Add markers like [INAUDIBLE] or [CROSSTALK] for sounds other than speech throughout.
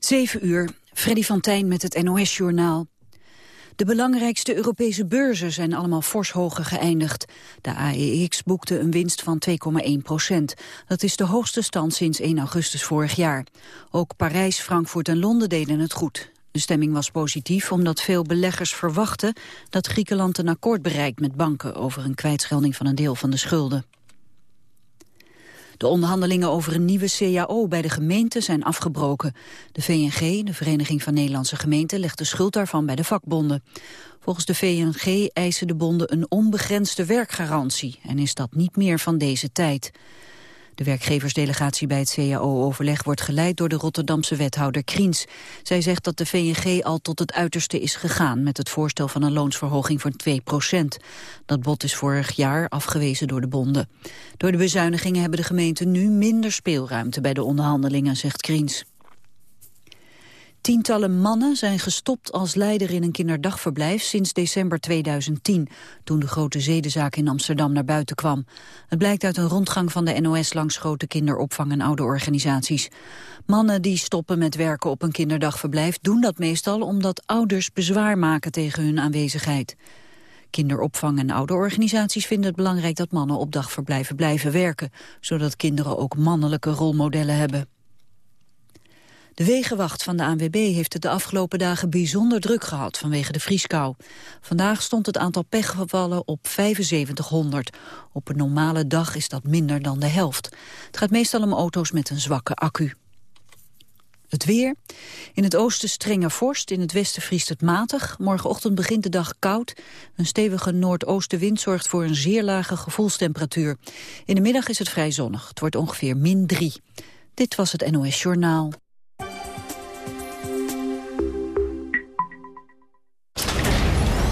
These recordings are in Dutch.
7 uur, Freddy van Tijn met het NOS-journaal. De belangrijkste Europese beurzen zijn allemaal fors hoger geëindigd. De AEX boekte een winst van 2,1 procent. Dat is de hoogste stand sinds 1 augustus vorig jaar. Ook Parijs, Frankfurt en Londen deden het goed. De stemming was positief omdat veel beleggers verwachten dat Griekenland een akkoord bereikt met banken over een kwijtschelding van een deel van de schulden. De onderhandelingen over een nieuwe CAO bij de gemeente zijn afgebroken. De VNG, de Vereniging van Nederlandse Gemeenten, legt de schuld daarvan bij de vakbonden. Volgens de VNG eisen de bonden een onbegrensde werkgarantie en is dat niet meer van deze tijd. De werkgeversdelegatie bij het CAO-overleg wordt geleid door de Rotterdamse wethouder Kriens. Zij zegt dat de VNG al tot het uiterste is gegaan met het voorstel van een loonsverhoging van 2 procent. Dat bod is vorig jaar afgewezen door de bonden. Door de bezuinigingen hebben de gemeenten nu minder speelruimte bij de onderhandelingen, zegt Kriens. Tientallen mannen zijn gestopt als leider in een kinderdagverblijf sinds december 2010, toen de grote zedenzaak in Amsterdam naar buiten kwam. Het blijkt uit een rondgang van de NOS langs grote kinderopvang en oude organisaties. Mannen die stoppen met werken op een kinderdagverblijf doen dat meestal omdat ouders bezwaar maken tegen hun aanwezigheid. Kinderopvang en oude organisaties vinden het belangrijk dat mannen op dagverblijven blijven werken, zodat kinderen ook mannelijke rolmodellen hebben. De wegenwacht van de ANWB heeft het de afgelopen dagen bijzonder druk gehad vanwege de vrieskou. Vandaag stond het aantal pechgevallen op 7500. Op een normale dag is dat minder dan de helft. Het gaat meestal om auto's met een zwakke accu. Het weer. In het oosten strenge vorst, in het westen vriest het matig. Morgenochtend begint de dag koud. Een stevige noordoostenwind zorgt voor een zeer lage gevoelstemperatuur. In de middag is het vrij zonnig. Het wordt ongeveer min 3. Dit was het NOS Journaal.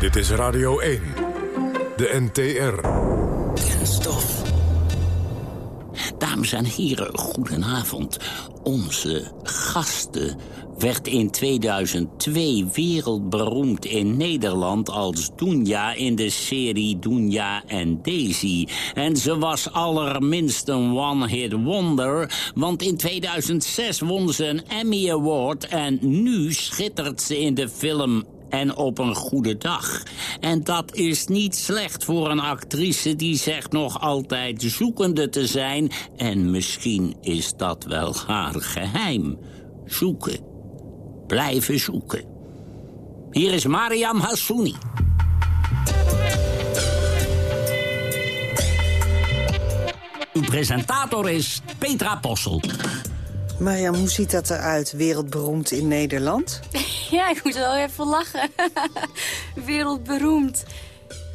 Dit is Radio 1, de NTR. Dames en heren, goedenavond. Onze gasten werd in 2002 wereldberoemd in Nederland als Dunja in de serie Dunja en Daisy. En ze was allerminst een one-hit wonder, want in 2006 won ze een Emmy Award... en nu schittert ze in de film en op een goede dag. En dat is niet slecht voor een actrice die zegt nog altijd zoekende te zijn. En misschien is dat wel haar geheim. Zoeken. Blijven zoeken. Hier is Mariam Hassouni. Uw presentator is Petra Possel. Mariam, hoe ziet dat eruit? Wereldberoemd in Nederland? [LAUGHS] Ja, ik moet wel even lachen. [LAUGHS] Wereldberoemd.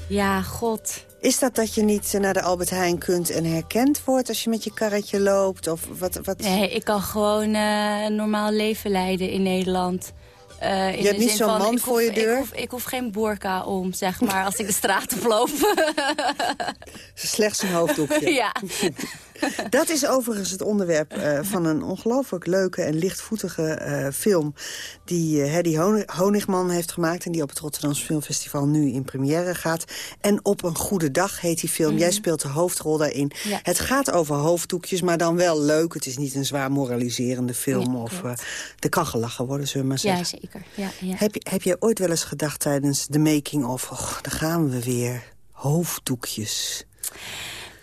Ja, god. Is dat dat je niet naar de Albert Heijn kunt en herkend wordt als je met je karretje loopt? Of wat, wat? Nee, ik kan gewoon uh, een normaal leven leiden in Nederland. Uh, in je hebt niet zo'n man voor je deur? Ik hoef, ik hoef, geen burka om, zeg maar, als ik de straat op loop. [LAUGHS] Slechts een hoofddoekje. Ja. [LAUGHS] Dat is overigens het onderwerp uh, van een ongelooflijk leuke en lichtvoetige uh, film... die uh, Hedy Honigman heeft gemaakt... en die op het Rotterdamse Filmfestival nu in première gaat. En Op een goede dag heet die film. Mm -hmm. Jij speelt de hoofdrol daarin. Ja. Het gaat over hoofddoekjes, maar dan wel leuk. Het is niet een zwaar moraliserende film. Ja, of er kan gelachen worden, zullen we maar zeggen. Ja, zeker. Ja, ja. Heb, je, heb je ooit wel eens gedacht tijdens de making of... Daar gaan we weer, hoofddoekjes...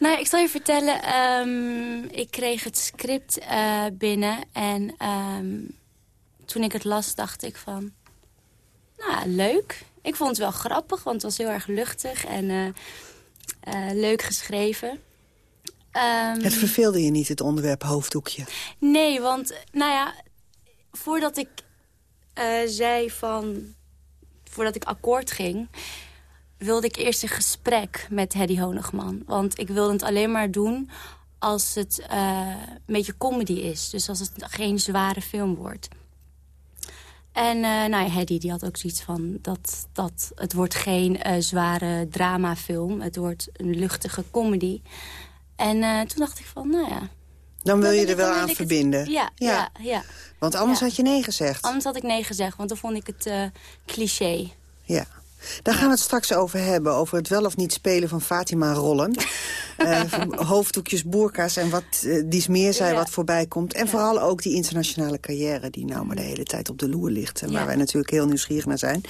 Nou, ik zal je vertellen. Um, ik kreeg het script uh, binnen. En um, toen ik het las, dacht ik van... Nou, leuk. Ik vond het wel grappig, want het was heel erg luchtig en uh, uh, leuk geschreven. Um, het verveelde je niet, het onderwerp hoofddoekje? Nee, want, nou ja, voordat ik zei van... Voordat ik akkoord ging wilde ik eerst een gesprek met Hedy Honigman. Want ik wilde het alleen maar doen als het uh, een beetje comedy is. Dus als het geen zware film wordt. En uh, nou ja, Hedy die had ook zoiets van... dat, dat het wordt geen uh, zware dramafilm. Het wordt een luchtige comedy. En toen dacht ik van, nou ja... Dan wil je er wel aan verbinden. Het, ja, ja, ja, ja, Want anders had je nee gezegd. Anders had ik nee gezegd, want dan vond ik het cliché. Ja. Daar gaan we het straks over hebben. Over het wel of niet spelen van Fatima-rollen. [LAUGHS] uh, hoofddoekjes, boerka's en wat uh, dies meer zij wat voorbij komt. En vooral ook die internationale carrière die nou maar de hele tijd op de loer ligt. En waar wij natuurlijk heel nieuwsgierig naar zijn.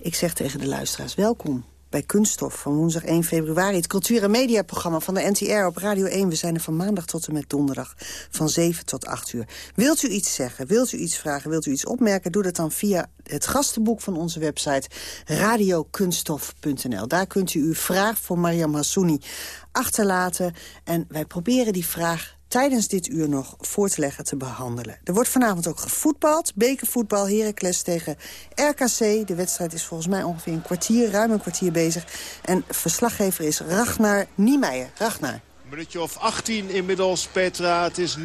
Ik zeg tegen de luisteraars welkom bij Kunststof van woensdag 1 februari. Het cultuur- en mediaprogramma van de NTR op Radio 1. We zijn er van maandag tot en met donderdag van 7 tot 8 uur. Wilt u iets zeggen, wilt u iets vragen, wilt u iets opmerken... doe dat dan via het gastenboek van onze website radiokunststof.nl. Daar kunt u uw vraag voor Mariam Hassouni achterlaten. En wij proberen die vraag tijdens dit uur nog voor te leggen te behandelen. Er wordt vanavond ook gevoetbald. Bekervoetbal, Heracles tegen RKC. De wedstrijd is volgens mij ongeveer een kwartier, ruim een kwartier bezig. En verslaggever is Ragnar Niemeyer. Ragnar. Een minuutje of 18 inmiddels, Petra. Het is 0-0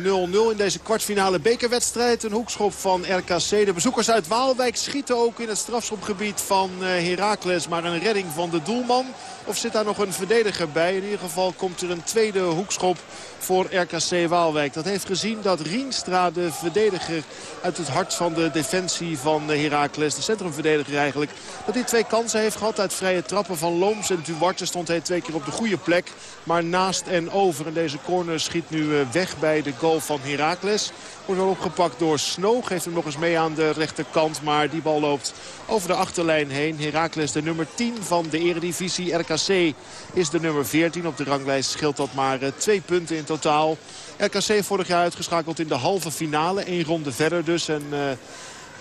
in deze kwartfinale bekerwedstrijd. Een hoekschop van RKC. De bezoekers uit Waalwijk schieten ook in het strafschopgebied van eh, Heracles. Maar een redding van de doelman. Of zit daar nog een verdediger bij? In ieder geval komt er een tweede hoekschop voor RKC Waalwijk. Dat heeft gezien dat Rienstra, de verdediger uit het hart van de defensie van Heracles, de centrumverdediger eigenlijk, dat hij twee kansen heeft gehad uit vrije trappen van Looms en Duarte stond hij twee keer op de goede plek, maar naast en over. En deze corner schiet nu eh, weg bij de goal van Heracles. Wordt wel opgepakt door Snow. Geeft hem nog eens mee aan de rechterkant. Maar die bal loopt over de achterlijn heen. Heracles de nummer 10 van de eredivisie. RKC is de nummer 14. Op de ranglijst scheelt dat maar eh, twee punten in totaal. RKC vorig jaar uitgeschakeld in de halve finale. Eén ronde verder dus. En... Uh,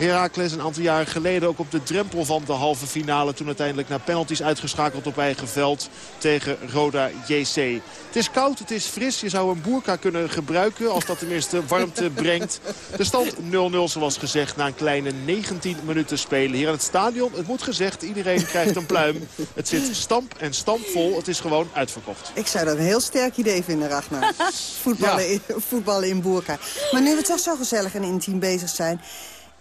Heracles een aantal jaren geleden ook op de drempel van de halve finale. Toen uiteindelijk naar penalties uitgeschakeld op eigen veld tegen Roda JC. Het is koud, het is fris. Je zou een boerka kunnen gebruiken als dat tenminste warmte [LAUGHS] brengt. De stand 0-0 zoals gezegd na een kleine 19 minuten spelen hier in het stadion. Het moet gezegd, iedereen krijgt een pluim. Het zit stamp en stampvol. Het is gewoon uitverkocht. Ik zou dat een heel sterk idee vinden, Ragnar. [LAUGHS] voetballen, in, voetballen in boerka. Maar nu we toch zo gezellig en intiem bezig zijn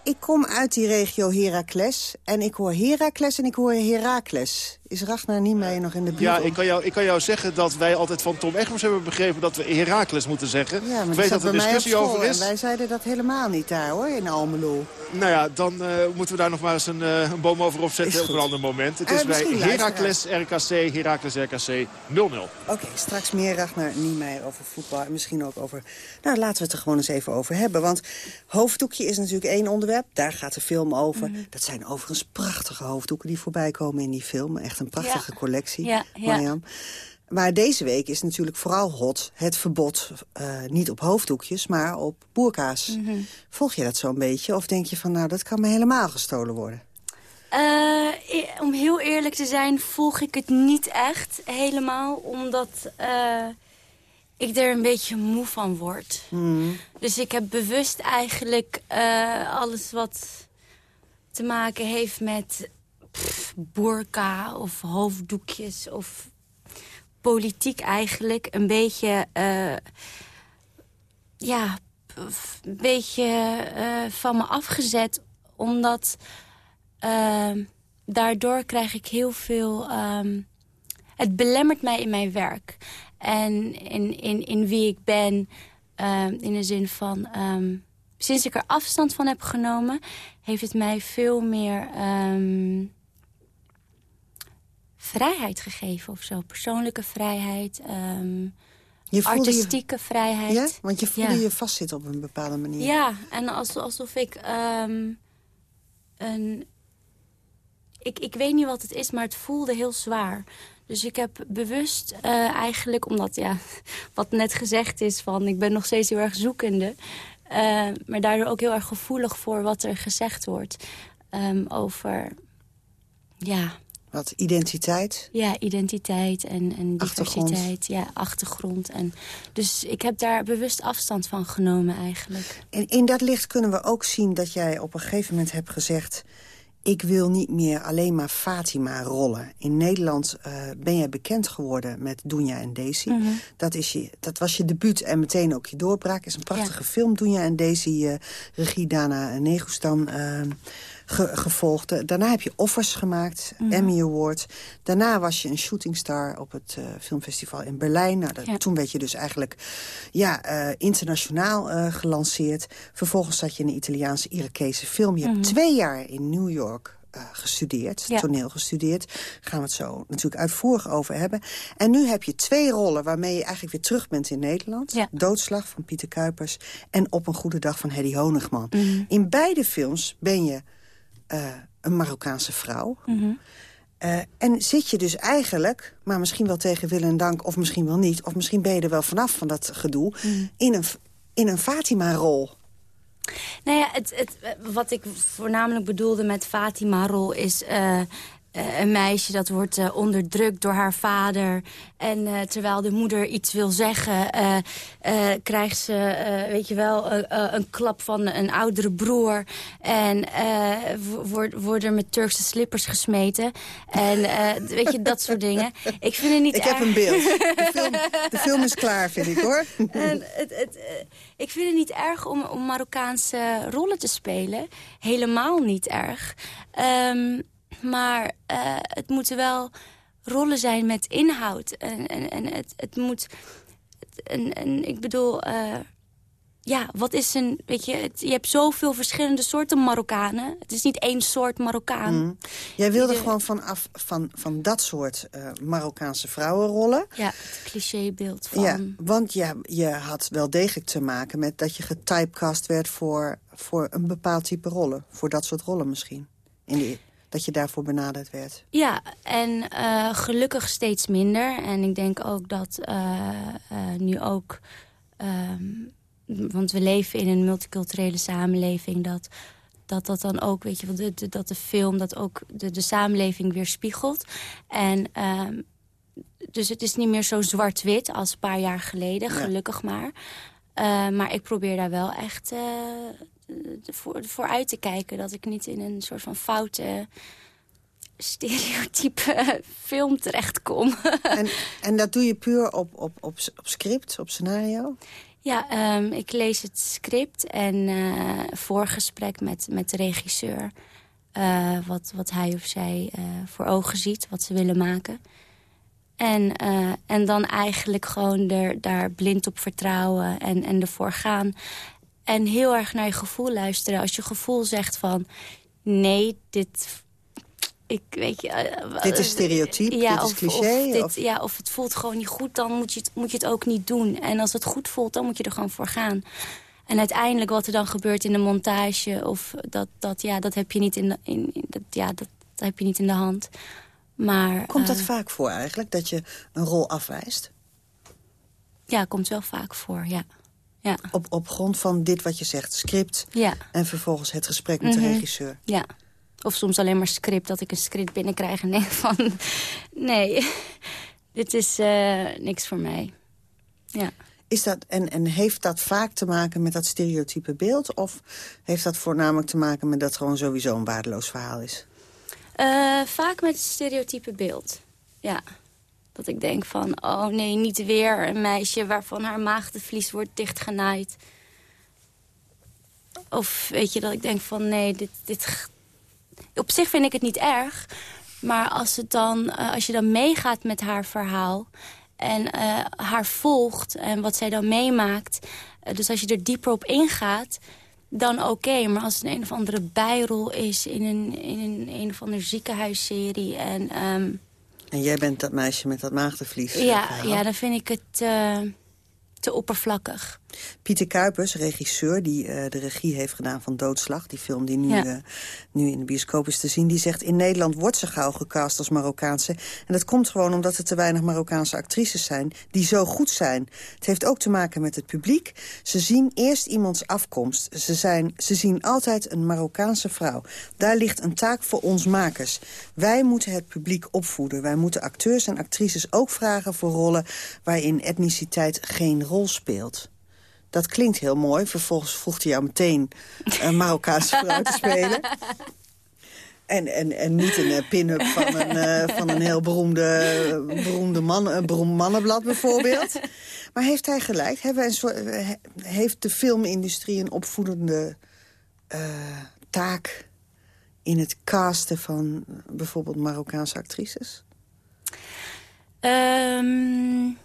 ik kom uit die regio Heracles. En ik hoor Heracles en ik hoor Herakles. Is Ragnar niet mee nog in de buurt? Ja, ik kan, jou, ik kan jou zeggen dat wij altijd van Tom Egbers hebben begrepen... dat we Herakles moeten zeggen. Ja, maar ik weet dat er discussie over is. Wij zeiden dat helemaal niet daar, hoor, in Almelo. Nou ja, dan uh, moeten we daar nog maar eens een, uh, een boom over opzetten op een ander moment. Het is bij Heracles RKC, Heracles RKC 0-0. Oké, okay, straks meer Ragnar meer over voetbal. En misschien ook over... Nou, laten we het er gewoon eens even over hebben. Want hoofddoekje is natuurlijk één onderwerp. Daar gaat de film over. Mm. Dat zijn overigens prachtige hoofddoeken die voorbij komen in die film. Echt een prachtige collectie, ja. Maar deze week is natuurlijk vooral hot het verbod, uh, niet op hoofddoekjes, maar op boerka's. Mm -hmm. Volg je dat zo'n beetje? Of denk je van, nou, dat kan me helemaal gestolen worden? Uh, om heel eerlijk te zijn, volg ik het niet echt helemaal. Omdat uh, ik er een beetje moe van word. Mm. Dus ik heb bewust eigenlijk alles wat te maken heeft met burka of hoofddoekjes of politiek eigenlijk een beetje... Uh, ja, een beetje uh, van me afgezet. Omdat uh, daardoor krijg ik heel veel... Um, het belemmert mij in mijn werk. En in, in, in wie ik ben. Um, in de zin van... Um, sinds ik er afstand van heb genomen... heeft het mij veel meer vrijheid gegeven of zo. Persoonlijke vrijheid, um, artistieke je... vrijheid. Ja, want je voelde ja. je vastzitten op een bepaalde manier. Ja, en alsof ik um, een... Ik, ik weet niet wat het is, maar het voelde heel zwaar. Dus ik heb bewust uh, eigenlijk, omdat ja, [LAUGHS] wat net gezegd is van ik ben nog steeds heel erg zoekende. Uh, maar daardoor ook heel erg gevoelig voor wat er gezegd wordt. Um, over, ja, wat, identiteit? Ja, identiteit en, en diversiteit. Achtergrond. Ja, achtergrond. En, dus ik heb daar bewust afstand van genomen eigenlijk. En in dat licht kunnen we ook zien dat jij op een gegeven moment hebt gezegd... ik wil niet meer alleen maar Fatima-rollen. In Nederland uh, ben jij bekend geworden met Dunja en Daisy. Mhm. dat, is je, dat was je debuut en meteen ook je doorbraak. is een prachtige film, Dunja en Daisy, uh, regie Dana Negustan... Uh, ge gevolgd. Daarna heb je Offers gemaakt, Mhm. Emmy Award. Daarna was je een shootingstar op het uh, filmfestival in Berlijn. Nou, dat, Ja. Toen werd je dus eigenlijk ja, uh, internationaal uh, gelanceerd. Vervolgens zat je in een Italiaanse Irakese film. Je Mhm. hebt twee jaar in New York uh, gestudeerd, Ja. toneel gestudeerd. Gaan we het zo natuurlijk uitvoerig over hebben. En nu heb je twee rollen waarmee je eigenlijk weer terug bent in Nederland. Ja. Doodslag van Pieter Kuipers en Op een goede dag van Hedy Honigman. Mhm. In beide films ben je uh, een Marokkaanse vrouw. Mhm. Uh, en zit je dus eigenlijk, maar misschien wel tegen wil en dank... of misschien wel niet, of misschien ben je er wel vanaf van dat gedoe... in een, in een Fatima-rol. Nou ja, het, het, wat ik voornamelijk bedoelde met Fatima-rol is... Uh, een meisje dat wordt uh, onderdrukt door haar vader. En uh, terwijl de moeder iets wil zeggen... krijgt ze, weet je wel, een klap van een oudere broer. En wordt word er met Turkse slippers gesmeten. En weet je, dat soort dingen. Ik vind het niet Ik erg. heb een beeld. De film, de [LAUGHS] film is klaar, vind ik, hoor. En het, het, ik vind het niet erg om, om Marokkaanse rollen te spelen. Helemaal niet erg. Um, maar uh, het moeten wel rollen zijn met inhoud. En, en, en het, het moet... En, en ik bedoel... Uh, ja, wat is een... Weet je, het, je hebt zoveel verschillende soorten Marokkanen. Het is niet één soort Marokkaan. Mm. Jij wilde De, gewoon vanaf van, van dat soort uh, Marokkaanse vrouwenrollen. Ja, het clichébeeld van... Ja, want ja, je had wel degelijk te maken met dat je getypecast werd... voor, voor een bepaald type rollen. Voor dat soort rollen misschien. In die, dat je daarvoor benaderd werd. Ja, en uh, gelukkig steeds minder. En ik denk ook dat uh, uh, nu ook... Um, want we leven in een multiculturele samenleving... dat dat, dat dan ook, weet je, de, de, dat de film dat ook de, de samenleving weer spiegelt. En um, dus het is niet meer zo zwart-wit als een paar jaar geleden, gelukkig ja. maar. maar ik probeer daar wel echt voor uit te kijken. Dat ik niet in een soort van foute stereotype [LAUGHS] film terechtkom. [LAUGHS] en, en dat doe je puur op, op, op, op script, op scenario? Ja, um, ik lees het script en uh, voorgesprek met, met de regisseur. Uh, wat, wat hij of zij uh, voor ogen ziet, wat ze willen maken. En, en dan eigenlijk gewoon er, daar blind op vertrouwen en, en ervoor gaan. En heel erg naar je gevoel luisteren. Als je gevoel zegt van... nee, dit... Ik, weet je, uh, dit is stereotyp, ja, dit is of, cliché? Of, dit, of? Ja, of het voelt gewoon niet goed, dan moet je, het, moet je het ook niet doen. En als het goed voelt, dan moet je er gewoon voor gaan. En uiteindelijk wat er dan gebeurt in de montage... Of dat, dat, ja, dat, heb je niet in de, in, in, dat, ja, dat, dat heb je niet in de hand. Maar, komt dat uh, vaak voor eigenlijk, dat je een rol afwijst? Ja, komt wel vaak voor, ja. Ja. Op, op grond van dit wat je zegt, script... Ja. en vervolgens het gesprek met mm -hmm. de regisseur. Ja. Of soms alleen maar script, dat ik een script binnenkrijg en denk van... [LAUGHS] nee, [LAUGHS] dit is uh, niks voor mij. Ja. Is dat, en, en heeft dat vaak te maken met dat stereotype beeld? Of heeft dat voornamelijk te maken met dat gewoon sowieso een waardeloos verhaal is? Uh, vaak met het stereotype beeld, ja. Dat ik denk van, oh nee, niet weer een meisje waarvan haar maagdenvlies wordt dichtgenaaid. Of weet je, dat ik denk van, nee, dit, dit... Op zich vind ik het niet erg. Maar als, het dan, uh, als je dan meegaat met haar verhaal... en uh, haar volgt en wat zij dan meemaakt... Uh, dus als je er dieper op ingaat, dan oké. Maar als het een, een of andere bijrol is in een, in een, een of andere ziekenhuisserie... en um, en jij bent dat meisje met dat maagdenvlies. Ja, ja dan vind ik het uh, te oppervlakkig. Pieter Kuipers, regisseur, die uh, de regie heeft gedaan van Doodslag... die film die nu, ja. uh, nu in de bioscoop is te zien... die zegt, in Nederland wordt ze gauw gecast als Marokkaanse. En dat komt gewoon omdat er te weinig Marokkaanse actrices zijn... die zo goed zijn. Het heeft ook te maken met het publiek. Ze zien eerst iemands afkomst. Ze, zijn, ze zien altijd een Marokkaanse vrouw. Daar ligt een taak voor ons makers. Wij moeten het publiek opvoeden. Wij moeten acteurs en actrices ook vragen voor rollen... waarin etniciteit geen rol speelt. Dat klinkt heel mooi. Vervolgens vroeg hij jou meteen een Marokkaanse vrouw te spelen. En, en, en niet een uh, pin-up van, een, uh, van een heel beroemde, beroemde man, een beroemd mannenblad bijvoorbeeld. Maar heeft hij gelijk? Een soort, heeft de filmindustrie een opvoedende taak in het casten van bijvoorbeeld Marokkaanse actrices? Um,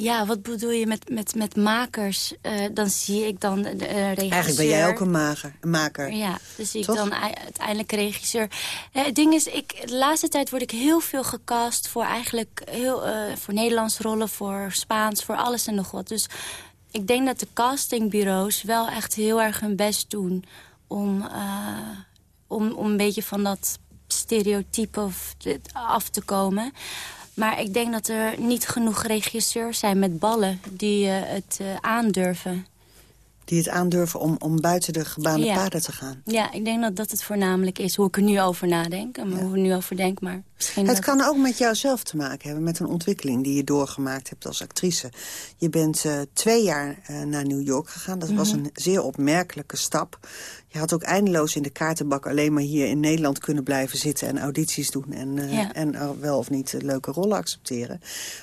ja, wat bedoel je met, met, met makers? Uh, dan zie ik dan de uh, regisseur. Eigenlijk ben jij ook een, mager, een maker. Ja, dus ik dan uiteindelijk regisseur. het ding is, ik, de laatste tijd word ik heel veel gecast voor eigenlijk heel, uh, voor Nederlandse rollen, voor Spaans, voor alles en nog wat. Dus ik denk dat de castingbureaus wel echt heel erg hun best doen om, om, om een beetje van dat stereotype of, af te komen. Maar ik denk dat er niet genoeg regisseurs zijn met ballen die uh, het uh, aandurven. Die het aandurven om, om buiten de gebaande paden te gaan. Ja, ik denk dat dat het voornamelijk is. Hoe ik er nu over nadenk. En ja. hoe ik er nu over denk. Maar het kan ook met jouzelf te maken hebben. Met een ontwikkeling die je doorgemaakt hebt als actrice. Je bent uh, twee jaar naar New York gegaan. Dat mm -hmm. was een zeer opmerkelijke stap. Je had ook eindeloos in de kaartenbak alleen maar hier in Nederland kunnen blijven zitten... en audities doen en, uh, ja. en wel of niet leuke rollen accepteren.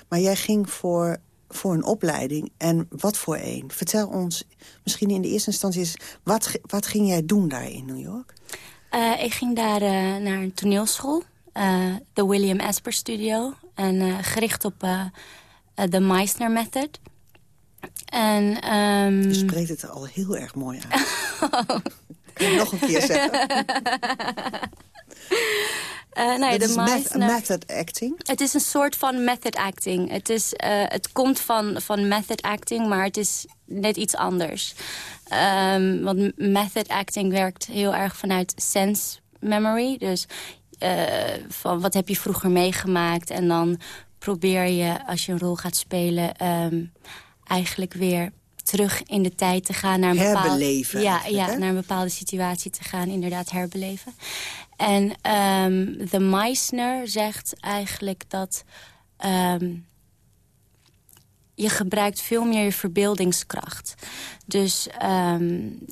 Maar jij ging voor, voor een opleiding. En wat voor een? Vertel ons, misschien in de eerste instantie eens... wat, wat ging jij doen daar in New York? Uh, ik ging daar uh, naar een toneelschool. de William Esper Studio. En gericht op de Meissner Method... En, um... Je spreekt het al heel erg mooi uit. [LAUGHS] Kun je nog een keer zeggen? [LAUGHS] Uh, nee, de is met, method acting? Het is een soort van method acting. Het, is, uh, het komt van, van method acting, maar het is net iets anders. Um, want method acting werkt heel erg vanuit sense memory. Dus uh, van wat heb je vroeger meegemaakt... en dan probeer je, als je een rol gaat spelen... Um, eigenlijk weer terug in de tijd te gaan. Naar een herbeleven. Bepaalde, ja, ja naar een bepaalde situatie te gaan. Inderdaad, herbeleven. En um, de Meissner zegt eigenlijk dat... Um, je gebruikt veel meer je verbeeldingskracht. Dus, um,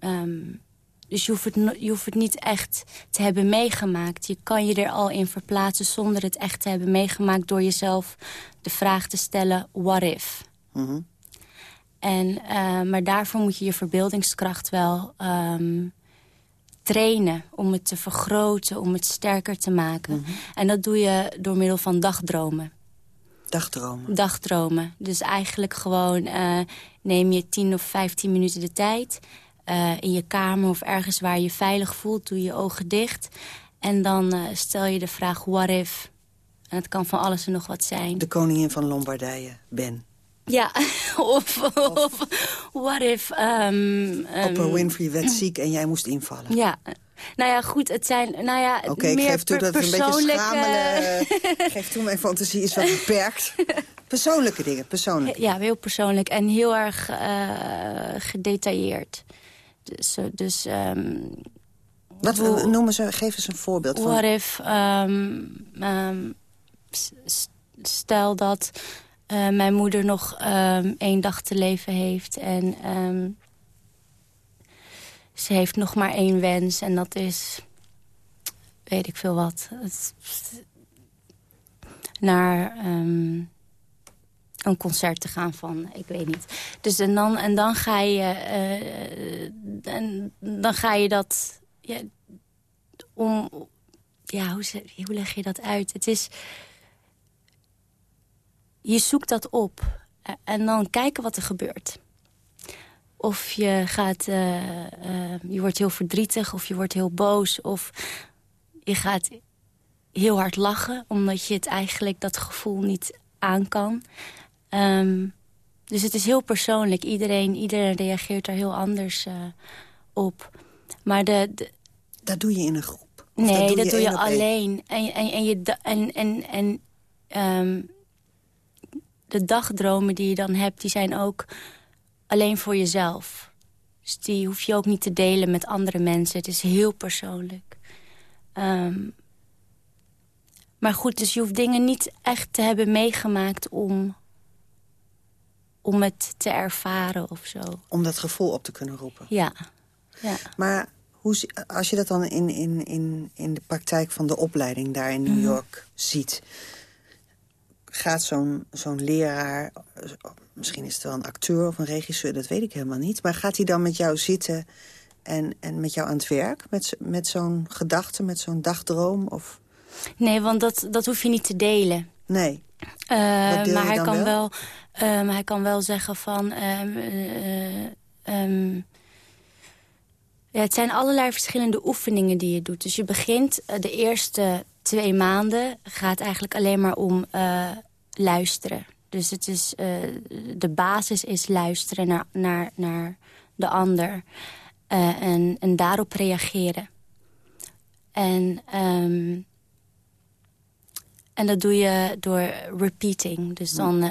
um, dus je, hoeft het, je hoeft het niet echt te hebben meegemaakt. Je kan je er al in verplaatsen zonder het echt te hebben meegemaakt... door jezelf de vraag te stellen, what if? Mm -hmm. En, uh, maar daarvoor moet je je verbeeldingskracht wel um, trainen. Om het te vergroten, om het sterker te maken. Mm -hmm. En dat doe je door middel van dagdromen. Dagdromen? Dagdromen. Dus eigenlijk gewoon uh, neem je 10 of 15 minuten de tijd... Uh, in je kamer of ergens waar je veilig voelt, doe je ogen dicht. En dan stel je de vraag, what if? En het kan van alles en nog wat zijn. De koningin van Lombardije, Ben. Ja, [LAUGHS] of, of what if... Um, Oprah Winfrey werd ziek en jij moest invallen. Ja, nou ja, goed, het zijn... Nou ja, Oké, okay, ik geef toe dat het een beetje schamelen... [LAUGHS] geef toe, mijn fantasie is wat beperkt. [LAUGHS] Persoonlijke dingen, persoonlijk. Ja, heel persoonlijk en heel erg uh, gedetailleerd. Dus... dus um, wat, hoe, noem eens, geef eens een voorbeeld. What van... if... Um, stel dat uh, mijn moeder nog um, één dag te leven heeft. En um, ze heeft nog maar één wens. En dat is, weet ik veel wat, het, naar um, een concert te gaan van, ik weet niet. Dus en dan, en dan ga je, uh, en dan ga je dat, ja, om, ja, hoe leg je dat uit? Het is je zoekt dat op. En dan kijken wat er gebeurt. Of je gaat, uh, uh, je wordt heel verdrietig of je wordt heel boos. Of je gaat heel hard lachen, omdat je het eigenlijk dat gevoel niet aan kan. Um, dus het is heel persoonlijk. Iedereen, iedereen reageert daar heel anders uh, op. Maar de, de, Dat doe je in een groep? Of nee, dat doe je, dat doe je alleen. En, en, en, je, en, en, en um, de dagdromen die je dan hebt, die zijn ook alleen voor jezelf. Dus die hoef je ook niet te delen met andere mensen. Het is heel persoonlijk. Um, maar goed, dus je hoeft dingen niet echt te hebben meegemaakt om, om het te ervaren of zo. Om dat gevoel op te kunnen roepen. Ja. ja. Maar Hoe, als je dat dan in, in, in, in de praktijk van de opleiding daar in New Mhm. York ziet... gaat zo'n zo'n leraar, misschien is het wel een acteur of een regisseur... dat weet ik helemaal niet, maar gaat hij dan met jou zitten... en, en met jou aan het werk, met, met zo'n gedachte, met zo'n dagdroom? Of... Nee, want dat, dat hoef je niet te delen. Nee. Eh, maar hij kan wel? wel, eh, hij kan wel zeggen van... ehm, eh, eh, ehm, ja, het zijn allerlei verschillende oefeningen die je doet. Dus je begint de eerste twee maanden... gaat eigenlijk alleen maar om luisteren. Dus het is, eh, de basis is luisteren naar, naar, naar de ander. Eh, en, en daarop reageren. En... ehm, en dat doe je door repeating. Dus dan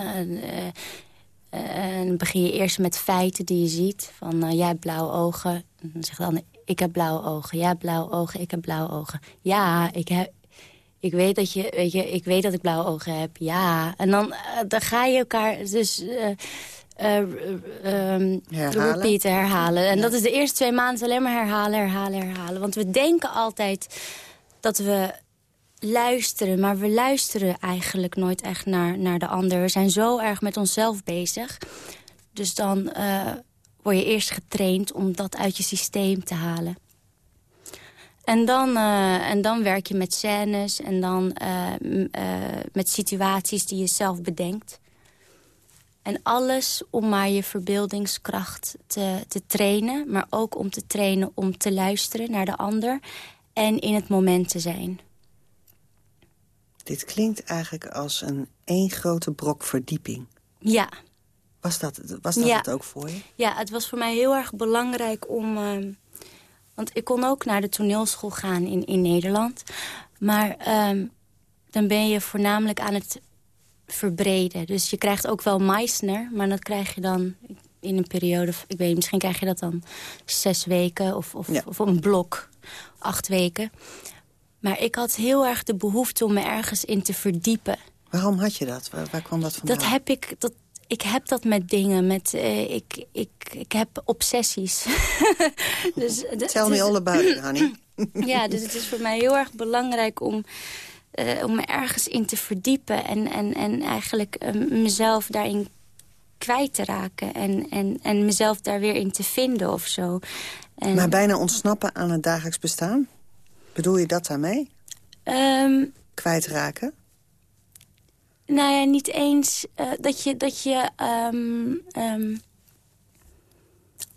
eh, dan begin je eerst met feiten die je ziet. Van jij hebt blauwe ogen. En dan zegt de ander, ik heb blauwe ogen. Jij hebt blauwe ogen, ik heb blauwe ogen. Ja, ik heb... Ik weet, dat je, weet je, ik weet dat ik blauwe ogen heb, ja. En dan, eh, dan ga je elkaar dus eh, ehm, Herhalen. repeaten, herhalen. En dat is de eerste twee maanden alleen maar herhalen, herhalen, herhalen. Want we denken altijd dat we luisteren, maar we luisteren eigenlijk nooit echt naar, naar de ander. We zijn zo erg met onszelf bezig. Dus dan word je eerst getraind om dat uit je systeem te halen. En dan, eh, en dan werk je met scènes en dan eh, eh, met situaties die je zelf bedenkt. En alles om maar je verbeeldingskracht te, te trainen. Maar ook om te trainen om te luisteren naar de ander. En in het moment te zijn. Dit klinkt eigenlijk als een één grote brok verdieping. Ja, Was dat, was dat Ja. het ook voor je? ja het was voor mij heel erg belangrijk om... want ik kon ook naar de toneelschool gaan in, in Nederland. Maar ehm, dan ben je voornamelijk aan het verbreden. Dus je krijgt ook wel Meissner, maar dat krijg je dan in een periode... Ik weet niet, misschien krijg je dat dan zes weken of, of, Ja. of een blok, acht weken. Maar ik had heel erg de behoefte om me ergens in te verdiepen. Waarom had je dat? Waar, waar kwam dat vandaan? Dat heb ik, dat, ik heb dat met dingen. Met, eh, ik, ik, ik heb obsessies. [LAUGHS] dus, de- Tell me is- all about it, honey. [CLEARS THROAT] Ja, dus het is voor mij heel erg belangrijk om, eh, om me ergens in te verdiepen. En, en, en eigenlijk eh, mezelf daarin kwijt te raken. En, en, en mezelf daar weer in te vinden of zo. En, Maar bijna ontsnappen aan het dagelijks bestaan? Bedoel je dat daarmee? ehm, Kwijtraken? Nou ja, niet eens eh, dat je, dat je ehm, ehm,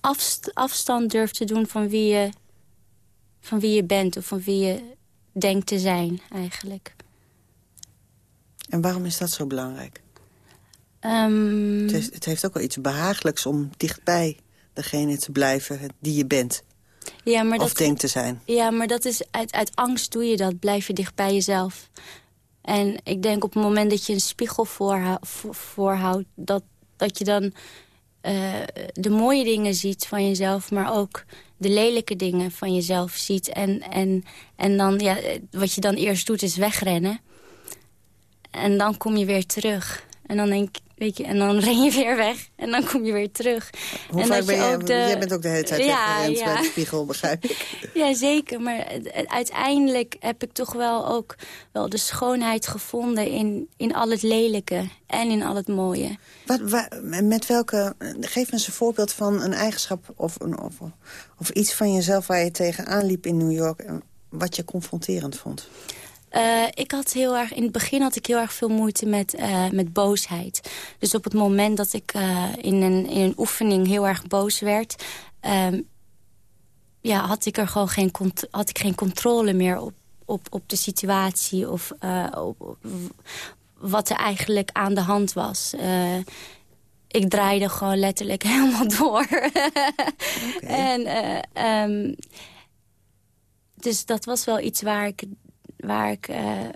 afst- afstand durft te doen van wie, je, van wie je bent... of van wie je denkt te zijn, eigenlijk. En waarom is dat zo belangrijk? Ehm, Het, heeft, het heeft ook wel iets behagelijks om dichtbij degene te blijven die je bent. ja, maar of dat, denkt te zijn. ja, maar dat is uit, uit angst doe je dat. Blijf je dicht bij jezelf. En ik denk op het moment dat je een spiegel voorhou- vo- voorhoudt... dat, dat je dan eh, de mooie dingen ziet van jezelf... maar ook de lelijke dingen van jezelf ziet. En, en, en dan, ja, wat je dan eerst doet is wegrennen. En dan kom je weer terug. En dan denk ik, weet je, en dan [LAUGHS] ren je weer weg. En dan kom je weer terug. Hoe en vaak ben je jij, ook de- jij bent ook de hele tijd Ja, bij de spiegel, begrijp ik. [LAUGHS] Ja, zeker. Maar uiteindelijk heb ik toch wel ook wel de schoonheid gevonden in, in al het lelijke en in al het mooie. Wat, wa- met welke, geef me eens een voorbeeld van een eigenschap of, een, of, of iets van jezelf waar je tegenaan liep in New York... wat je confronterend vond. Eh, ik had heel erg, in het begin had ik heel erg veel moeite met, eh, met boosheid. Dus op het moment dat ik eh, in, een, in een oefening heel erg boos werd... ehm, ja, had ik er gewoon geen, had ik geen controle meer op, op, op de situatie... of op, op wat er eigenlijk aan de hand was. Ik draaide gewoon letterlijk [LAUGHS] helemaal door. En, eh, ehm, dus dat was wel iets waar ik... Waar ik eh,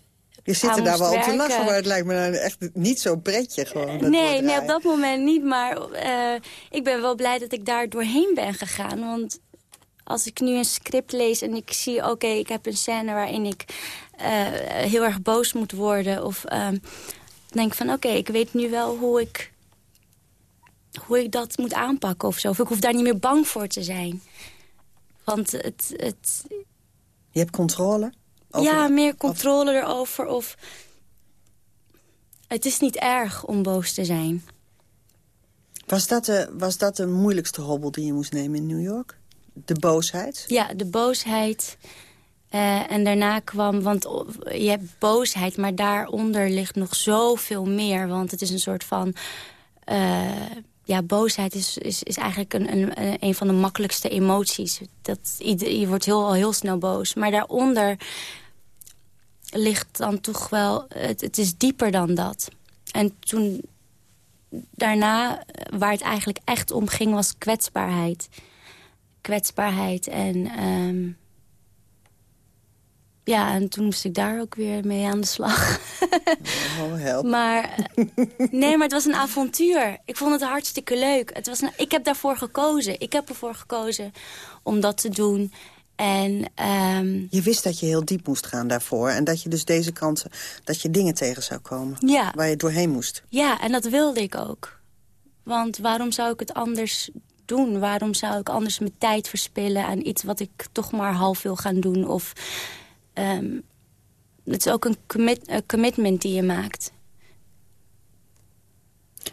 Je zit er daar wel op te lachen, maar het lijkt me nou echt niet zo pretje gewoon. Nee, nee, op dat moment niet. Maar eh, ik ben wel blij dat ik daar doorheen ben gegaan. Want als ik nu een script lees en ik zie... oké, ik heb een scène waarin ik eh, heel erg boos moet worden... of dan denk ik van oké, ik weet nu wel hoe ik, hoe ik dat moet aanpakken of zo. Of ik hoef daar niet meer bang voor te zijn. Want het... het Je hebt controle? Ja, meer controle erover. Of... Het is niet erg om boos te zijn. Was dat, de, was dat de moeilijkste hobbel die je moest nemen in New York? De boosheid? Ja, de boosheid. Uh, en daarna kwam, want je hebt boosheid, maar daaronder ligt nog zoveel meer. Want het is een soort van... Uh, ja, boosheid is, is, is eigenlijk een, een, een van de makkelijkste emoties. Dat, je wordt heel, heel snel boos. Maar daaronder ligt dan toch wel... Het, het is dieper dan dat. En toen daarna, waar het eigenlijk echt om ging, was kwetsbaarheid. Kwetsbaarheid en... Um, ja, en toen moest ik daar ook weer mee aan de slag. [LAUGHS] Oh, help. Maar, nee, maar het was een avontuur. Ik vond het hartstikke leuk. Het was een, ik heb daarvoor gekozen. Ik heb ervoor gekozen om dat te doen. En, um, je wist dat je heel diep moest gaan daarvoor. En dat je dus deze kansen, dat je dingen tegen zou komen. Ja. Waar je doorheen moest. Ja, en dat wilde ik ook. Want waarom zou ik het anders doen? Waarom zou ik anders mijn tijd verspillen aan iets wat ik toch maar half wil gaan doen? Of um, het is ook een, commit, commitment die je maakt.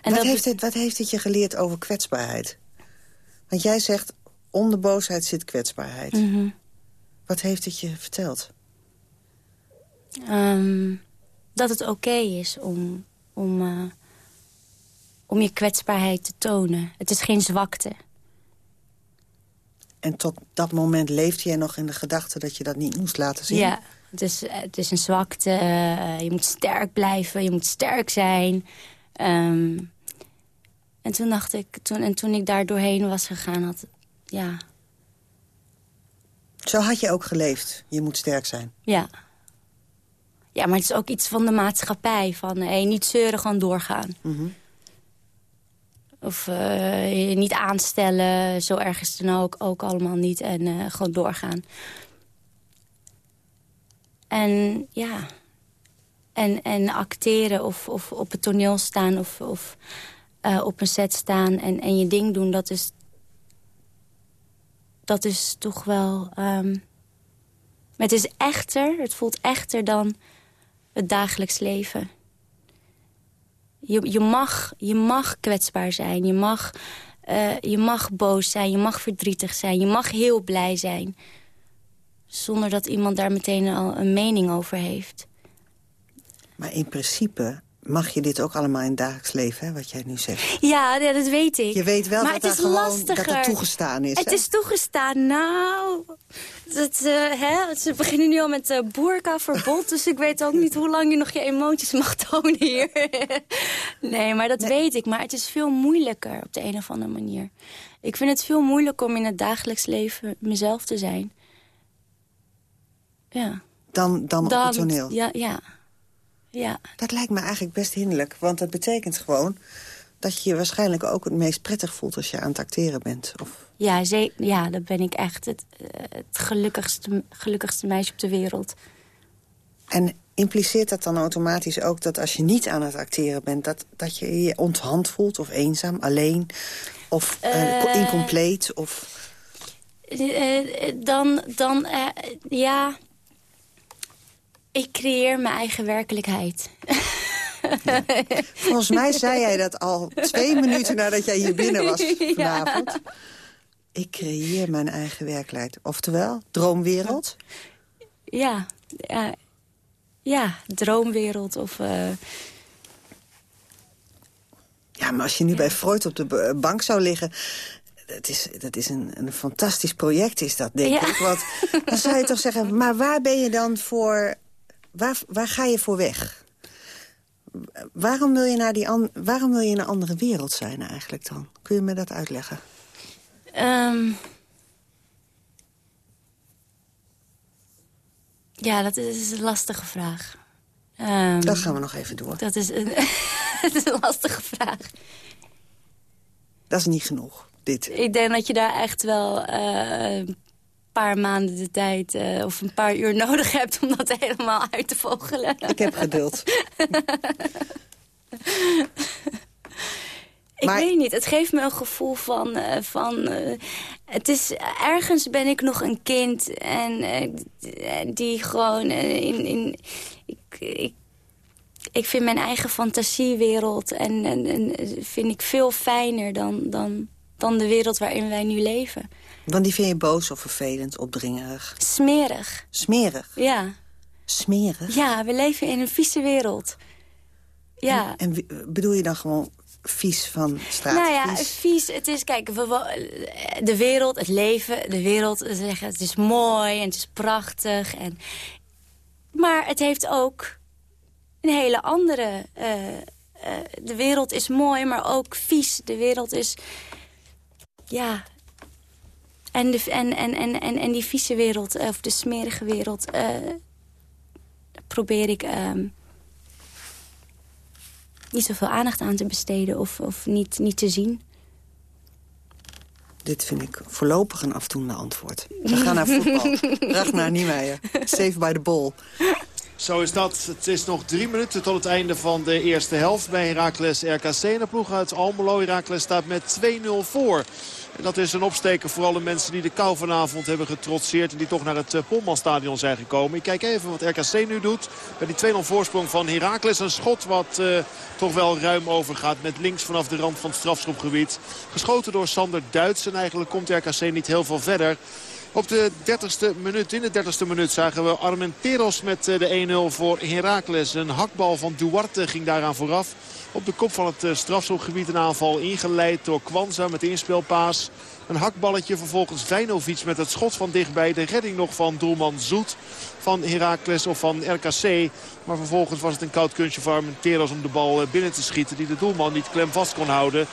En wat, heeft het, wat heeft het je geleerd over kwetsbaarheid? Want jij zegt, onder boosheid zit kwetsbaarheid. Mhm. Wat heeft het je verteld? Um, dat het oké is om, om, uh, om je kwetsbaarheid te tonen. Het is geen zwakte. En tot dat moment leefde jij nog in de gedachte dat je dat niet moest laten zien? Ja, het is, het is een zwakte. Uh, je moet sterk blijven, je moet sterk zijn. Um, en toen dacht ik, toen, en toen ik daar doorheen was gegaan, had, ja... Zo had je ook geleefd. Je moet sterk zijn. Ja. Ja, maar het is ook iets van de maatschappij. Van, hey, niet zeuren, gewoon doorgaan. Mm -hmm. Of uh, je niet aanstellen, zo erg is het dan ook, ook allemaal niet. En uh, gewoon doorgaan. En ja, en, en acteren of, of op het toneel staan of, of uh, op een set staan en, en je ding doen, dat is, dat is toch wel... Um, het is echter, het voelt echter dan het dagelijks leven. Je, je, mag, je mag kwetsbaar zijn. Je mag, uh, je mag boos zijn. Je mag verdrietig zijn. Je mag heel blij zijn. Zonder dat iemand daar meteen al een mening over heeft. Maar in principe mag je dit ook allemaal in het dagelijks leven, hè, wat jij nu zegt. Ja, ja dat weet ik. Je weet wel maar dat, het is gewoon, lastiger. dat het toegestaan is. Het hè? is toegestaan, nou... Uh, hè, ze beginnen nu al met uh, boerka-verbod... dus ik weet ook niet hoe lang je nog je emoties mag tonen hier. [LAUGHS] nee, maar dat Nee. weet ik. Maar het is veel moeilijker op de een of andere manier. Ik vind het veel moeilijker om in het dagelijks leven mezelf te zijn. Ja. Dan, dan, op het toneel. Ja, ja. Ja. Dat lijkt me eigenlijk best hinderlijk. Want dat betekent gewoon dat je je waarschijnlijk ook het meest prettig voelt... als je aan het acteren bent. Of... Ja, ze- ja, dan ben ik echt het, eh, het gelukkigste, gelukkigste meisje op de wereld. En impliceert dat dan automatisch ook dat als je niet aan het acteren bent... dat, dat je je onthand voelt of eenzaam, alleen of eh, Eh. incompleet? Of... Dan, dan ja... Ik creëer mijn eigen werkelijkheid. Volgens mij zei jij dat al twee minuten nadat jij hier binnen was [LAUGHS] vanavond. Ik creëer mijn eigen werkelijkheid. Oftewel, droomwereld. Ja, ja, ja droomwereld of... eh, Ja, maar als je nu bij Freud op de bank zou liggen... Dat is, dat is een, een fantastisch project, is dat, denk ik. Want dan zou je toch zeggen, maar waar ben je dan voor... Waar, waar ga je voor weg? Waarom wil, je naar die an, waarom wil je in een andere wereld zijn eigenlijk dan? Kun je me dat uitleggen? Ehm, ja, dat is een lastige vraag. Ehm, Dan gaan we nog even door. Dat is een, [LAUGHS] is een lastige vraag. Dat is niet genoeg, dit. Ik denk dat je daar echt wel eh, paar maanden de tijd... eh, of een paar uur [LAUGHS] nodig hebt om dat helemaal uit te vogelen. Ik heb geduld. Ik Maar- weet niet, het geeft me een gevoel van... eh, van eh, het is, ergens ben ik nog een kind en uh, die gewoon in... in ik, ik, ik vind mijn eigen fantasiewereld en, en, en, vind ik veel fijner dan, dan, dan de wereld waarin wij nu leven. Want die vind je boos of vervelend, opdringerig? Smerig. Smerig? Ja. Smerig? Ja, we leven in een vieze wereld. Ja. En, en bedoel je dan gewoon vies van straat? Nou ja, vies. Het is, kijk, we, de wereld, het leven, de wereld, zeggen het is mooi en het is prachtig. En, maar het heeft ook een hele andere... Uh, uh, de wereld is mooi, maar ook vies. De wereld is... Ja... En, de, en, en, en, en, en die vieze wereld, of de smerige wereld... Uh, probeer ik... Um, niet zoveel aandacht aan te besteden of, of niet, niet te zien. Dit vind ik voorlopig een afdoende antwoord. We gaan naar voetbal. [LAUGHS] Ragnar Niemeyer, save by the ball. Zo is dat. Het is nog drie minuten tot het einde van de eerste helft bij Heracles RKC. En de ploeg uit Almelo. Heracles staat met 2-0 voor. Dat is een opsteken voor alle mensen die de kou vanavond hebben getrotseerd. En die toch naar het uh, Polmanstadion zijn gekomen. Ik kijk even wat RKC nu doet. Bij die 2-0 voorsprong van Heracles. Een schot wat uh, toch wel ruim overgaat. Met links vanaf de rand van het strafschopgebied. Geschoten door Sander Duits. En eigenlijk komt RKC niet heel veel verder. Op de 30ste minuut, in de 30ste minuut zagen we Armen Peros met eh, de 1-0 voor Heracles. Een hakbal van Duarte ging daaraan vooraf. Op de kop van het eh, strafschopgebied een aanval ingeleid door Kwanza met de inspeelpaas. Een hakballetje, vervolgens Vijnovic met het schot van dichtbij. De redding nog van doelman Zoet van Heracles of van RKC. Maar vervolgens was het een koud kunstje voor Armenteros om de bal eh, binnen te schieten. Die de doelman niet klem vast kon houden.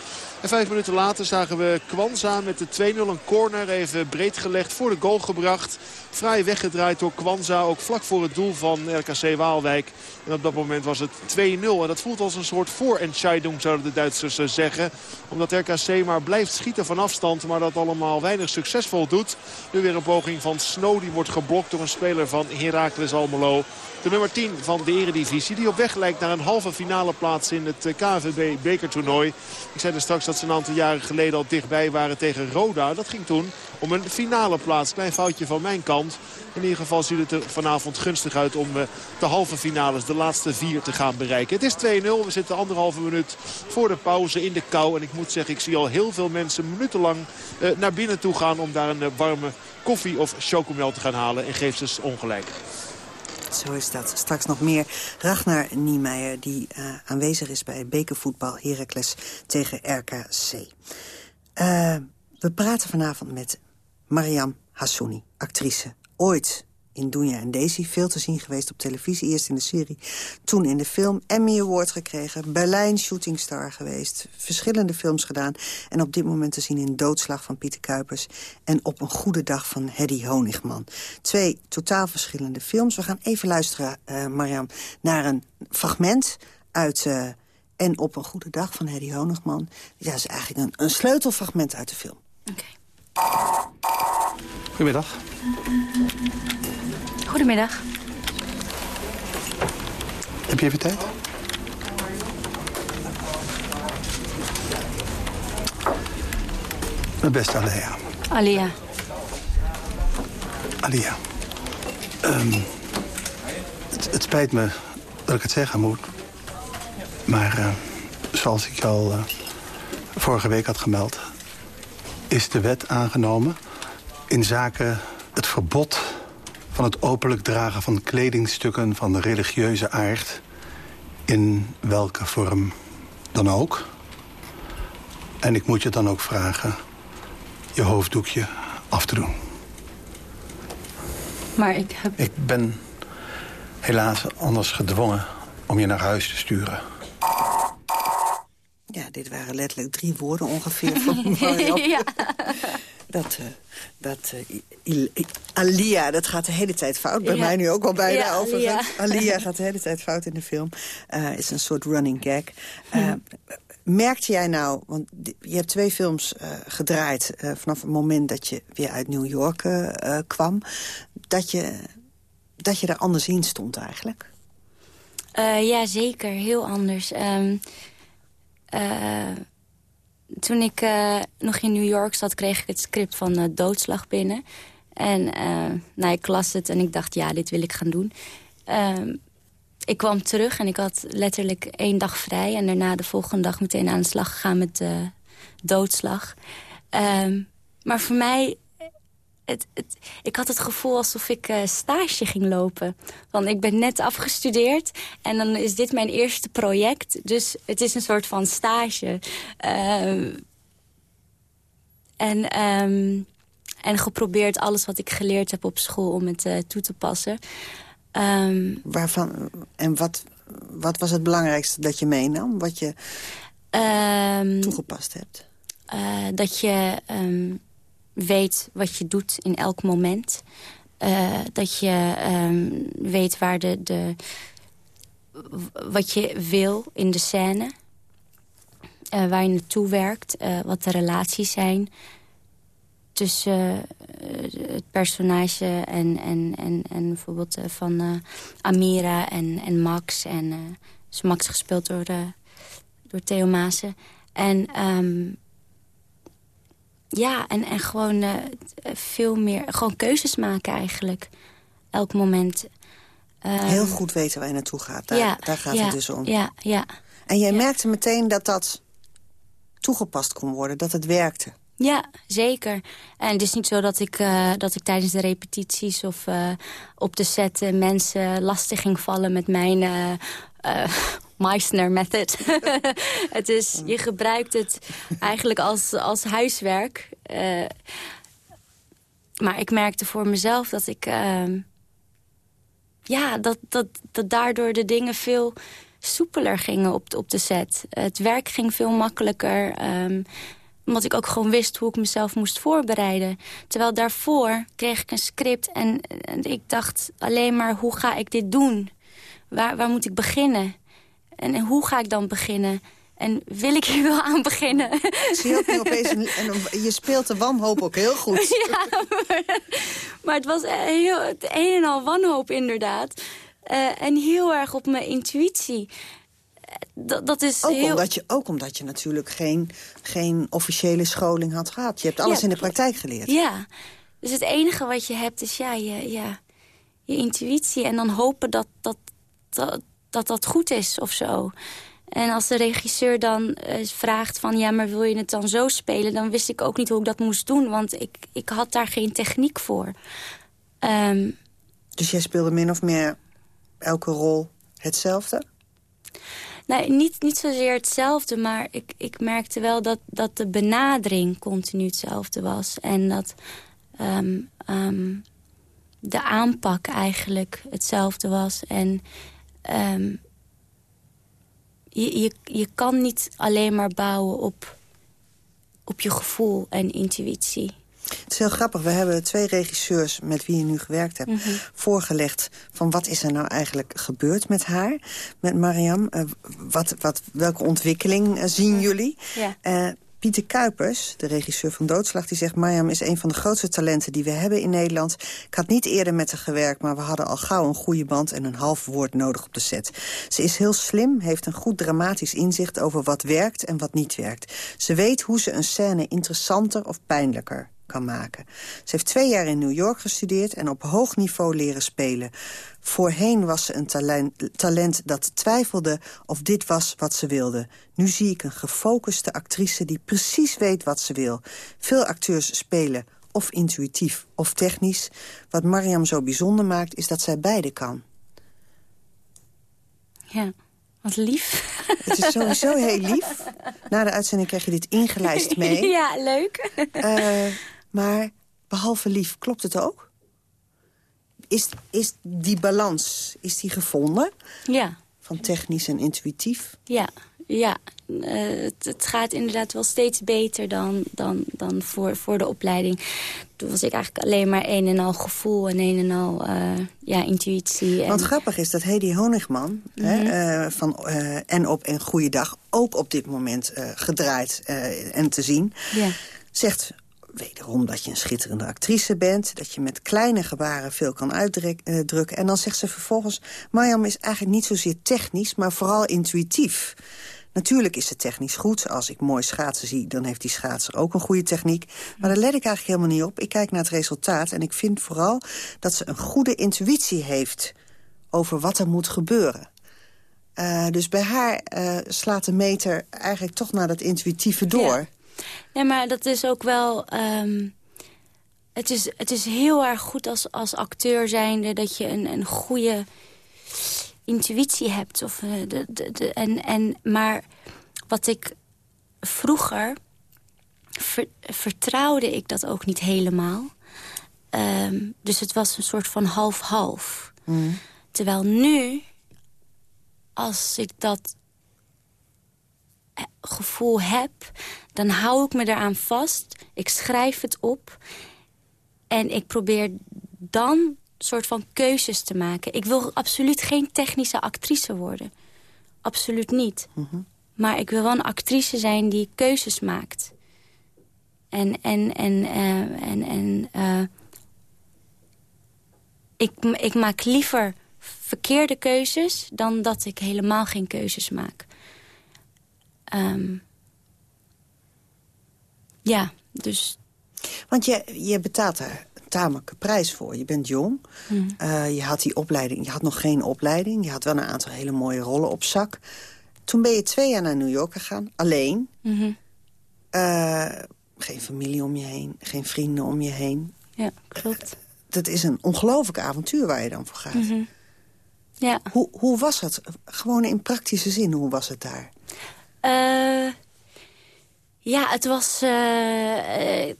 Vijf minuten later zagen we Kwanza met de 2-0 een corner even breed gelegd voor de goal gebracht. Vrij weggedraaid door Kwanza, ook vlak voor het doel van RKC Waalwijk. En op dat moment was het 2-0. En dat voelt als een soort voorentscheiding, zouden de Duitsers eh, zeggen. Omdat RKC maar blijft schieten van afstand, maar dat allemaal weinig succesvol doet. Nu weer een poging van Snow, die wordt geblokt door een speler van Heracles Almelo. De nummer 10 van de eredivisie. Die op weg lijkt naar een halve finale plaats in het eh, KVB bekertoernooi. Ik zei er straks dat ze een aantal jaren geleden al dichtbij waren tegen Roda. Dat ging toen om een finale plaats. Klein foutje van mijn kant. In ieder geval ziet het er vanavond gunstig uit om eh, de halve finales, de laatste vier, te gaan bereiken. Het is 2-0. We zitten anderhalve minuut voor de pauze in de kou. En ik moet zeggen, ik zie al heel veel mensen minutenlang uh, naar binnen toe gaan... om daar een warme koffie of chocomel te gaan halen. En geeft ze ongelijk. Zo is dat. Straks nog meer Ragnar Niemeyer... die uh, aanwezig is bij het bekervoetbal Heracles tegen RKC. Uh, we praten vanavond met Mariam Hassouni, actrice. Ooit in Dunja en Daisy. Veel te zien geweest op televisie. Eerst in de serie, toen in de film. Emmy Award gekregen. Berlijn Shootingstar geweest. Verschillende films gedaan. En op dit moment te zien in Doodslag van Pieter Kuipers. En Op een Goede Dag van Hedy Honigman. Twee totaal verschillende films. We gaan even luisteren, uh, Mariam, naar een fragment uit... Uh, en Op een Goede Dag van Hedy Honigman. Ja, dat is eigenlijk een, een sleutelfragment uit de film. Oké. Okay. Goedemiddag. Goedemiddag. Heb je even tijd? Mijn beste Alia. Alia. Alia. Um, het, het, spijt me dat ik het zeggen moet. Maar uh, zoals ik al uh, vorige week had gemeld... is de wet aangenomen in zaken het verbod van het openlijk dragen van kledingstukken van de religieuze aard... in welke vorm dan ook. En ik moet je dan ook vragen je hoofddoekje af te doen. Maar ik heb... Ik ben helaas anders gedwongen om je naar huis te sturen. Ja, dit waren letterlijk drie woorden ongeveer [LAUGHS] van ja. Dat, uh, dat uh, Alia, dat gaat de hele tijd fout. Bij mij nu ook al bijna ja, over. Alia. Alia [LAUGHS] gaat de hele tijd fout in de film. Uh, is een soort running gag. Merkte jij nou, want je hebt twee films gedraaid... vanaf het moment dat je weer uit New York kwam... dat je, dat je er anders in stond eigenlijk? ja, zeker. Heel anders. Um, toen ik uh, nog in New York zat, kreeg ik het script van uh, Doodslag binnen. En uh, ik las het en ik dacht, ja, dit wil ik gaan doen. Ehm, ik kwam terug en ik had letterlijk één dag vrij. En daarna de volgende dag meteen aan de slag gegaan met doodslag. Ehm, maar voor mij het, het, ik had het gevoel alsof ik uh, stage ging lopen. Want ik ben net afgestudeerd en dan is dit mijn eerste project. Dus het is een soort van stage. Uh, en, um, en geprobeerd alles wat ik geleerd heb op school om het uh, toe te passen. Um, Waarvan, en wat, wat was het belangrijkste dat je meenam? Wat je um, toegepast hebt? Dat je weet wat je doet in elk moment. Uh, dat je um, weet waar de, de, wat je wil in de scène. Uh, waar je naartoe werkt. Uh, wat de relaties zijn tussen het personage en, en, en, en bijvoorbeeld van Amira en, en Max. En Max gespeeld door, door Theo Maassen. En um, ja, en, en gewoon uh, veel meer... Gewoon keuzes maken eigenlijk. Elk moment. Um, Heel goed weten waar je naartoe gaat. Daar, ja, daar gaat ja, het dus om. Ja, ja. En jij merkte meteen dat dat toegepast kon worden. Dat het werkte. Ja, zeker. En het is niet zo dat ik, uh, dat ik tijdens de repetities of uh, op de set mensen lastig ging vallen met mijn Meissner method. [LAUGHS] het is, je gebruikt het eigenlijk als, als huiswerk. Uh, maar ik merkte voor mezelf dat ik... Uh, ja, dat, dat, dat daardoor de dingen veel soepeler gingen op, op de set. Het werk ging veel makkelijker. Um, omdat ik ook gewoon wist hoe ik mezelf moest voorbereiden. Terwijl daarvoor kreeg ik een script en, en ik dacht alleen maar... hoe ga ik dit doen? Waar, waar moet ik beginnen? En hoe ga ik dan beginnen? En wil ik hier wel aan beginnen? Zie je ook nu opeens... Een, en je speelt de wanhoop ook heel goed. [LAUGHS] Ja, maar, maar het was heel, het een en al wanhoop inderdaad. Uh, en heel erg op mijn intuïtie. Dat, dat is ook, heel... omdat je, ook omdat je natuurlijk geen, geen officiële scholing had gehad. Je hebt alles ja, in de praktijk geleerd. Ja, dus het enige wat je hebt is ja, je, ja, je intuïtie. En dan hopen dat, dat, dat, dat dat goed is of zo. En als de regisseur dan uh, vraagt van... ja, maar wil je het dan zo spelen? Dan wist ik ook niet hoe ik dat moest doen. Want ik, ik had daar geen techniek voor. Um, dus jij speelde min of meer elke rol hetzelfde? Nee, niet, niet zozeer hetzelfde. Maar ik, ik merkte wel dat, dat de benadering continu hetzelfde was. En dat um, um, de aanpak eigenlijk hetzelfde was. En um, je, je, je kan niet alleen maar bouwen op, op je gevoel en intuïtie. Het is heel grappig. We hebben twee regisseurs met wie je nu gewerkt hebt... Mm -hmm. voorgelegd van wat is er nou eigenlijk gebeurd met haar, met Mariam. Uh, wat, wat, welke ontwikkeling uh, zien jullie? Ja. Uh, Pieter Kuipers, de regisseur van Doodslag, die zegt... Mariam is een van de grootste talenten die we hebben in Nederland. Ik had niet eerder met haar gewerkt, maar we hadden al gauw een goede band... en een half woord nodig op de set. Ze is heel slim, heeft een goed dramatisch inzicht over wat werkt en wat niet werkt. Ze weet hoe ze een scène interessanter of pijnlijker kan maken. Ze heeft twee jaar in New York gestudeerd en op hoog niveau leren spelen. Voorheen was ze een talent, talent dat twijfelde of dit was wat ze wilde. Nu zie ik een gefocuste actrice die precies weet wat ze wil. Veel acteurs spelen of intuïtief of technisch. Wat Mariam zo bijzonder maakt is dat zij beide kan. Ja. Wat lief. [LAUGHS] Het is sowieso heel lief. Na de uitzending krijg je dit ingelijst [LAUGHS] mee. Ja, leuk. Uh, maar behalve lief, klopt het ook? Is, is die balans, is die gevonden? Ja. Van technisch en intuïtief? Ja, ja. Uh, het, het, gaat inderdaad wel steeds beter dan, dan, dan voor, voor de opleiding. Toen was ik eigenlijk alleen maar een en al gevoel en een en al uh, ja, intuïtie. En... Want grappig is dat Hedy Honigman mm -hmm. hè, uh, van En op en Goeiedag... ook op dit moment gedraaid en te zien, ja. zegt wederom dat je een schitterende actrice bent... dat je met kleine gebaren veel kan uitdrukken. En dan zegt ze vervolgens... Mariam is eigenlijk niet zozeer technisch, maar vooral intuïtief. Natuurlijk is het technisch goed. Als ik mooi schaatsen zie, dan heeft die schaatser ook een goede techniek. Maar daar let ik eigenlijk helemaal niet op. Ik kijk naar het resultaat en ik vind vooral dat ze een goede intuïtie heeft... over wat er moet gebeuren. Uh, dus bij haar uh, slaat de meter eigenlijk toch naar dat intuïtieve door. Nee, maar dat is ook wel... Um, het, is, het is heel erg goed als, als acteur zijnde... dat je een, een goede intuïtie hebt. Of, uh, de, de, de, en, en, maar wat ik vroeger... Ver, vertrouwde ik dat ook niet helemaal. Um, dus het was een soort van half-half. Mm. Terwijl nu als ik dat gevoel heb, dan hou ik me eraan vast. Ik schrijf het op. En ik probeer dan soort van keuzes te maken. Ik wil absoluut geen technische actrice worden. Absoluut niet. Mhm. Maar ik wil wel een actrice zijn die keuzes maakt. En, en, en, uh, en, en uh, ik, ik maak liever verkeerde keuzes... dan dat ik helemaal geen keuzes maak. Um, ja, dus... Want je, je betaalt er tamelijke prijs voor. Je bent jong. Hmm. Uh, je had die opleiding. Je had nog geen opleiding. Je had wel een aantal hele mooie rollen op zak. Toen ben je twee jaar naar New York gegaan. Alleen. Mm -hmm. uh, geen familie om je heen. Geen vrienden om je heen. Ja, klopt. Uh, dat is een ongelooflijk avontuur waar je dan voor gaat. Mm -hmm. Ja. Hoe, hoe was het? Gewoon in praktische zin, hoe was het daar? Uh, ja, het was... Uh,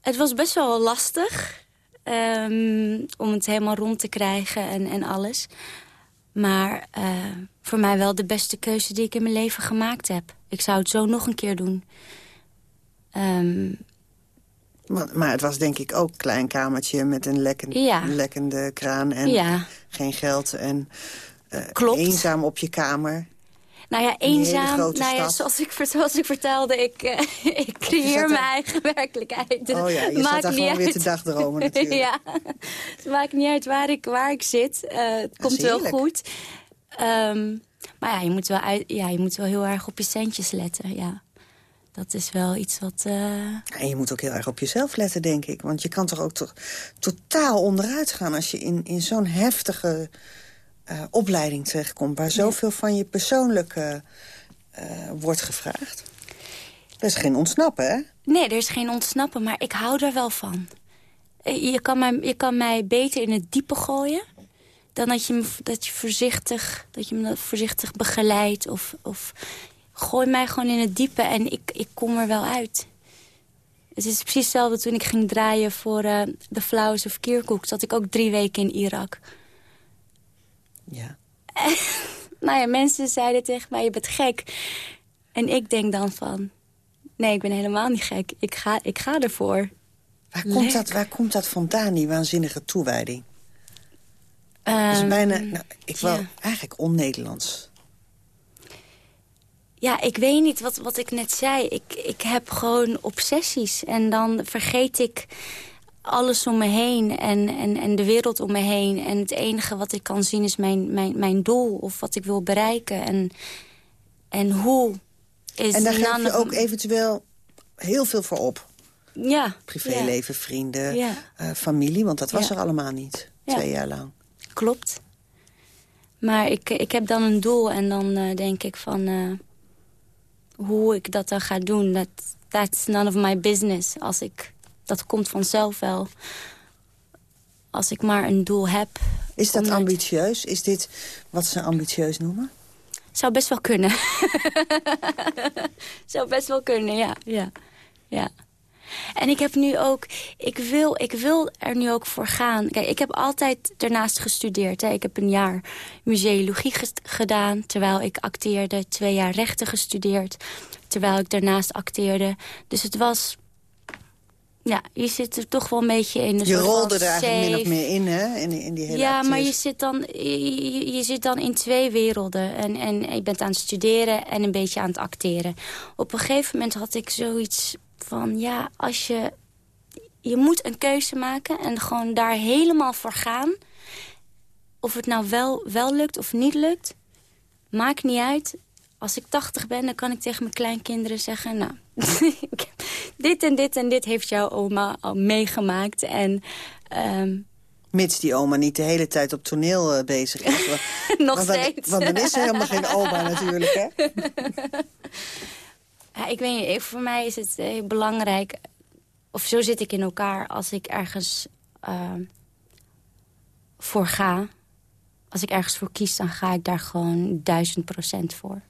het was best wel lastig. Um, om het helemaal rond te krijgen en, en alles. Maar uh, voor mij wel de beste keuze die ik in mijn leven gemaakt heb. Ik zou het zo nog een keer doen. Um, maar, het was denk ik ook een klein kamertje met een lekkende, lekkende kraan en geen geld. En uh, eenzaam op je kamer. Nou ja, eenzaam. Nou ja, zoals, ik, zoals ik vertelde, ik, uh, [LAUGHS] ik creëer mijn eigen werkelijkheid. Dus oh ja, je maakt daar gewoon uit. weer te dagdromen [LAUGHS] natuurlijk. ja, het maakt niet uit waar ik, waar ik zit. Uh, het komt wel goed. Um, maar ja je, moet wel uit, ja, je moet wel heel erg op je centjes letten, ja dat is wel iets wat... Uh... En je moet ook heel erg op jezelf letten, denk ik. Want je kan toch ook toch totaal onderuit gaan... als je in, in zo'n heftige uh, opleiding terechtkomt... waar zoveel van je persoonlijke uh, wordt gevraagd. Er is geen ontsnappen, hè? Nee, er is geen ontsnappen, maar ik hou er wel van. Je kan mij, je kan mij beter in het diepe gooien... dan dat je, dat je, voorzichtig, dat je me voorzichtig begeleidt... of, of gooi mij gewoon in het diepe en ik, ik kom er wel uit. Het is precies hetzelfde toen ik ging draaien voor uh, The Flowers of Kirkuk. Zat ik ook drie weken in Irak. Ja. [LAUGHS] nou ja, mensen zeiden tegen mij, je bent gek. En ik denk dan van, nee, ik ben helemaal niet gek. Ik ga, ik ga ervoor. Waar komt, dat, waar komt dat vandaan, die waanzinnige toewijding? Um, dat is bijna, ehm, nou, ik wil eigenlijk on-Nederlands. Ja, ik weet niet wat, wat ik net zei. Ik, ik heb gewoon obsessies. En dan vergeet ik alles om me heen en, en, en de wereld om me heen. En het enige wat ik kan zien is mijn, mijn, mijn doel of wat ik wil bereiken. En, en hoe is... En daar geef je ook eventueel heel veel voor op. Ja. Privéleven, vrienden, ja. Uh, familie, want dat was er allemaal niet. Twee jaar lang. Klopt. Maar ik, ik heb dan een doel en dan uh, denk ik van... Uh, hoe ik dat dan ga doen, dat that's none of my business. Als ik, dat komt vanzelf wel. Als ik maar een doel heb. Is dat ambitieus? Is dit wat ze ambitieus noemen? Zou best wel kunnen. [LAUGHS] Zou best wel kunnen, ja. ja. ja. En ik heb nu ook, ik wil, ik wil er nu ook voor gaan. Kijk, ik heb altijd daarnaast gestudeerd. Hè. Ik heb een jaar museologie gedaan, terwijl ik acteerde. Twee jaar rechten gestudeerd, terwijl ik daarnaast acteerde. Dus het was ja, je zit er toch wel een beetje in. je rolde er eigenlijk min of meer in, hè? In, in die hele ja, maar je zit, dan, je, je, zit dan in twee werelden. En, en je bent aan het studeren en een beetje aan het acteren. Op een gegeven moment had ik zoiets van ja, als je... Je moet een keuze maken en gewoon daar helemaal voor gaan. Of het nou wel, wel lukt of niet lukt. maakt niet uit. Als ik 80 ben, dan kan ik tegen mijn kleinkinderen zeggen... nou, [LAUGHS] dit en dit en dit heeft jouw oma al meegemaakt. En ehm, Mits die oma niet de hele tijd op toneel uh, bezig is. [LAUGHS] Nog want dan, steeds. Want dan is ze helemaal geen oma natuurlijk, hè? [LAUGHS] Ja, ik weet niet, voor mij is het heel belangrijk... of zo zit ik in elkaar als ik ergens uh, voor ga. Als ik ergens voor kies, dan ga ik daar gewoon duizend procent voor.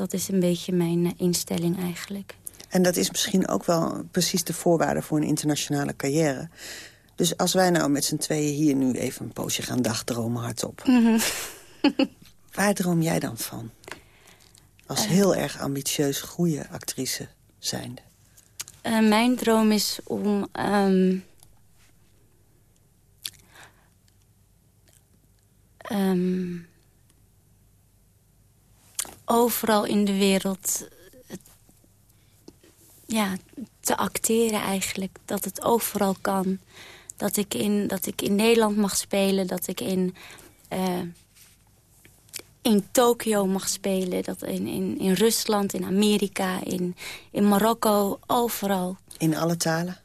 Dat is een beetje mijn uh, instelling eigenlijk. En dat is misschien ook wel precies de voorwaarde voor een internationale carrière. Dus als wij nou met z'n tweeën hier nu even een poosje gaan dagdromen hardop. Mm -hmm. [LAUGHS] Waar droom jij dan van? Als heel erg ambitieus goede actrice zijnde. Uh, mijn droom is om... Um, um, overal in de wereld ja, te acteren eigenlijk. Dat het overal kan. Dat ik in, dat ik in Nederland mag spelen. Dat ik in, uh, in Tokio mag spelen. Dat in, in, in Rusland, in Amerika, in, in Marokko. Overal. In alle talen?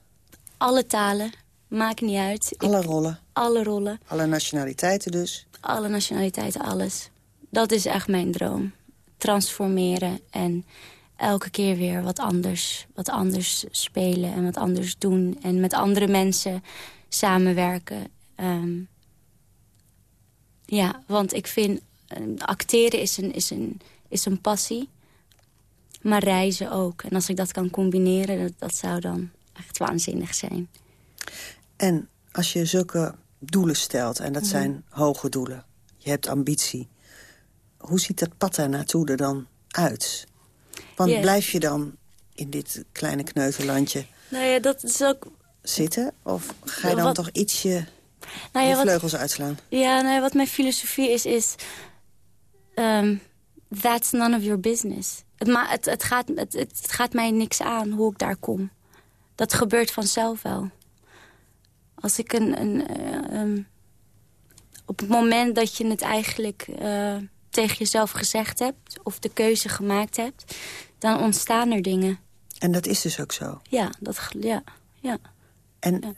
Alle talen. Maakt niet uit. Alle ik, rollen? Alle rollen. Alle nationaliteiten dus? Alle nationaliteiten, alles. Dat is echt mijn droom. Transformeren en elke keer weer wat anders, wat anders spelen en wat anders doen. En met andere mensen samenwerken. Um, ja, want ik vind uh, acteren is een, is, een, is een passie. Maar reizen ook. En als ik dat kan combineren, dat, dat zou dan echt waanzinnig zijn. En als je zulke doelen stelt, en dat mm. zijn hoge doelen. Je hebt ambitie. Hoe ziet dat pad daar naartoe er dan uit? Want Yes. blijf je dan in dit kleine kneuterlandje Nou ja, dat is ook... zitten? Of ga je dan Wat- toch ietsje Nou je ja, wat, vleugels uitslaan? ja, nou ja, wat mijn filosofie is, is... ehm, that's none of your business. Het, ma het, het, gaat, het, het gaat mij niks aan hoe ik daar kom. Dat gebeurt vanzelf wel. Als ik een... een eh, ehm, op het moment dat je het eigenlijk eh, tegen jezelf gezegd hebt... of de keuze gemaakt hebt, dan ontstaan er dingen. En dat is dus ook zo. Ja, dat, ja, ja. En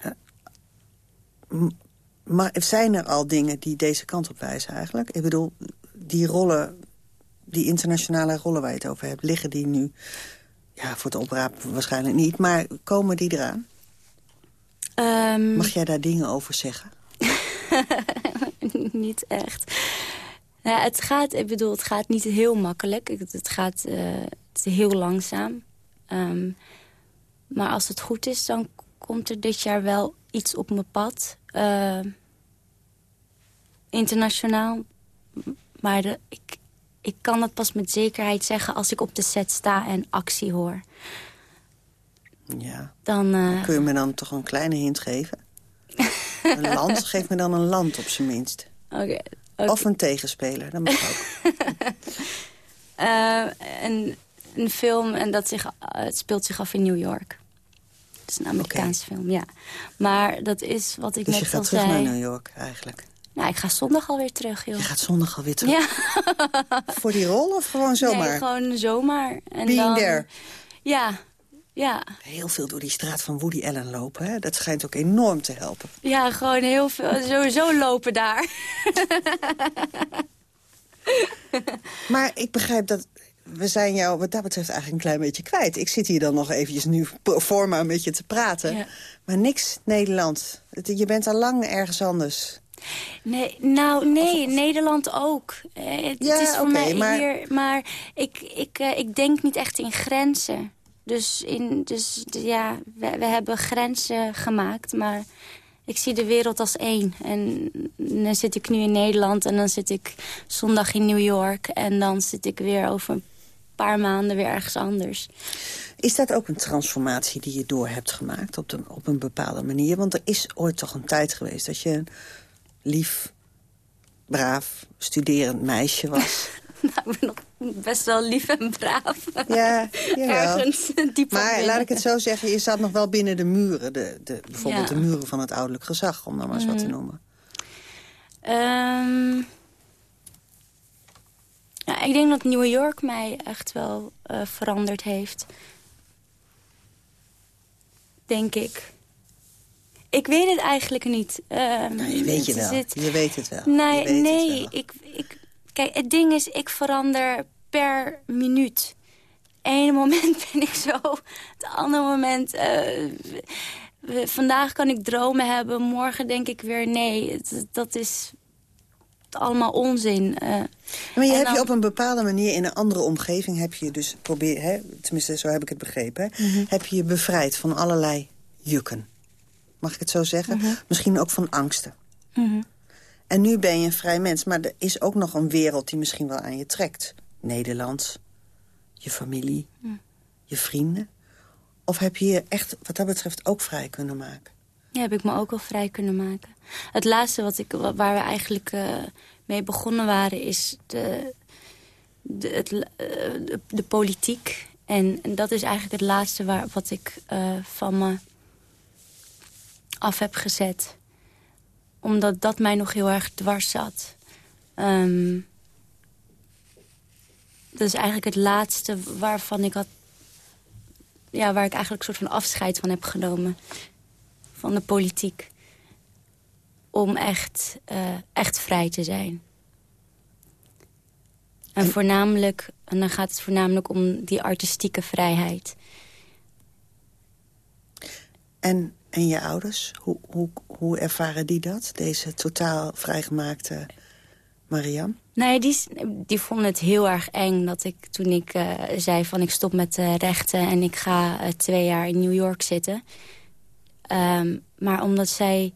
m- maar zijn er al dingen die deze kant op wijzen eigenlijk? Ik bedoel, die rollen, die internationale rollen waar je het over hebt... liggen die nu, ja, voor het oprapen waarschijnlijk niet... maar komen die eraan? Ehm, Mag jij daar dingen over zeggen? [LAUGHS] niet echt. Ja, het gaat, ik bedoel, het gaat niet heel makkelijk. Het, gaat eh, het is heel langzaam. Ehm, maar als het goed is, dan komt er dit jaar wel iets op mijn pad. Eh, internationaal. Maar de, ik, ik kan dat pas met zekerheid zeggen als ik op de set sta en actie hoor. Ja. Dan, eh, Kun je me dan toch een kleine hint geven? [LAUGHS] een land? Geef me dan een land op zijn minst. oké, Of een tegenspeler, dat mag ook. [LAUGHS] Eh, een, een film en dat zich, het speelt zich af in New York. Het is een Amerikaanse film, ja. Maar dat is wat ik Dus je net al gaat terug zei. naar New York eigenlijk. Nou, ik ga zondag alweer terug, joh. Je gaat zondag alweer terug. Ja, Voor die rol of gewoon zomaar? nee, gewoon zomaar. En Being dan, there. Ja, ja. Heel veel door die straat van Woody Allen lopen. Hè? Dat schijnt ook enorm te helpen. Ja, gewoon heel veel. Sowieso lopen daar. [LAUGHS] Maar ik begrijp dat... We zijn jou wat dat betreft eigenlijk een klein beetje kwijt. Ik zit hier dan nog eventjes nu forma met je te praten. Ja. Maar niks Nederland. Je bent al lang ergens anders. Nee, nou, nee, Nederland ook. Eh, het, Ja, het is voor mij maar- hier... Maar ik, ik, eh, ik denk niet echt in grenzen. Dus, in, dus d- ja, we, we hebben grenzen gemaakt, maar ik zie de wereld als één. En dan zit ik nu in Nederland en dan zit ik zondag in New York... en dan zit ik weer over een paar maanden weer ergens anders. Is dat ook een transformatie die je door hebt gemaakt op, de, op een bepaalde manier? Want er is ooit toch een tijd geweest dat je een lief, braaf, studerend meisje was. [LAUGHS] [LAUGHS] Nou, ik ben nog best wel lief en braaf. Ja. [LAUGHS] Ergens diep Maar binnen. laat ik het zo zeggen, je zat nog wel binnen de muren. De, de, bijvoorbeeld Ja. Mhm. de muren van het ouderlijk gezag, om dan maar eens wat te noemen. Ehm, Nou, ik denk dat New York mij echt wel uh, veranderd heeft. Denk ik. Ik weet het eigenlijk niet. Nou, je weet je wel. Je weet het wel. Nee, nee. Wel. Ik, ik, kijk, het ding is, ik verander per minuut. Eén moment [LAUGHS] ben ik zo, het andere moment... Uh, vandaag kan ik dromen hebben, morgen denk ik weer nee. Dat is allemaal onzin. Uh, maar je hebt je op een bepaalde manier in een andere omgeving... heb je dus probeer, hè, tenminste zo heb ik het begrepen... Hè, mhm. heb je je bevrijd van allerlei jukken. Mag ik het zo zeggen? Mhm. Misschien ook van angsten. Mhm. En nu ben je een vrij mens, maar er is ook nog een wereld... die misschien wel aan je trekt. Nederland, je familie, je vrienden. Of heb je je echt wat dat betreft ook vrij kunnen maken? Ja, heb ik me ook al vrij kunnen maken. Het laatste wat ik, waar we eigenlijk uh, mee begonnen waren... is de, de, het, uh, de, de, politiek. En, en, dat is eigenlijk het laatste waar, wat ik uh, van me af heb gezet. Omdat dat mij nog heel erg dwars zat. Um, dat is eigenlijk het laatste waarvan ik had... Ja, waar ik eigenlijk een soort van afscheid van heb genomen. Van de politiek. Om echt, uh, echt vrij te zijn. En, en voornamelijk, en dan gaat het voornamelijk om die artistieke vrijheid. En, en je ouders, hoe, hoe, hoe ervaren die dat? Deze totaal vrijgemaakte Mariam? Nee, die, die vonden het heel erg eng dat ik toen ik uh, zei van ik stop met uh, rechten en ik ga uh, twee jaar in New York zitten. Um, maar omdat zij,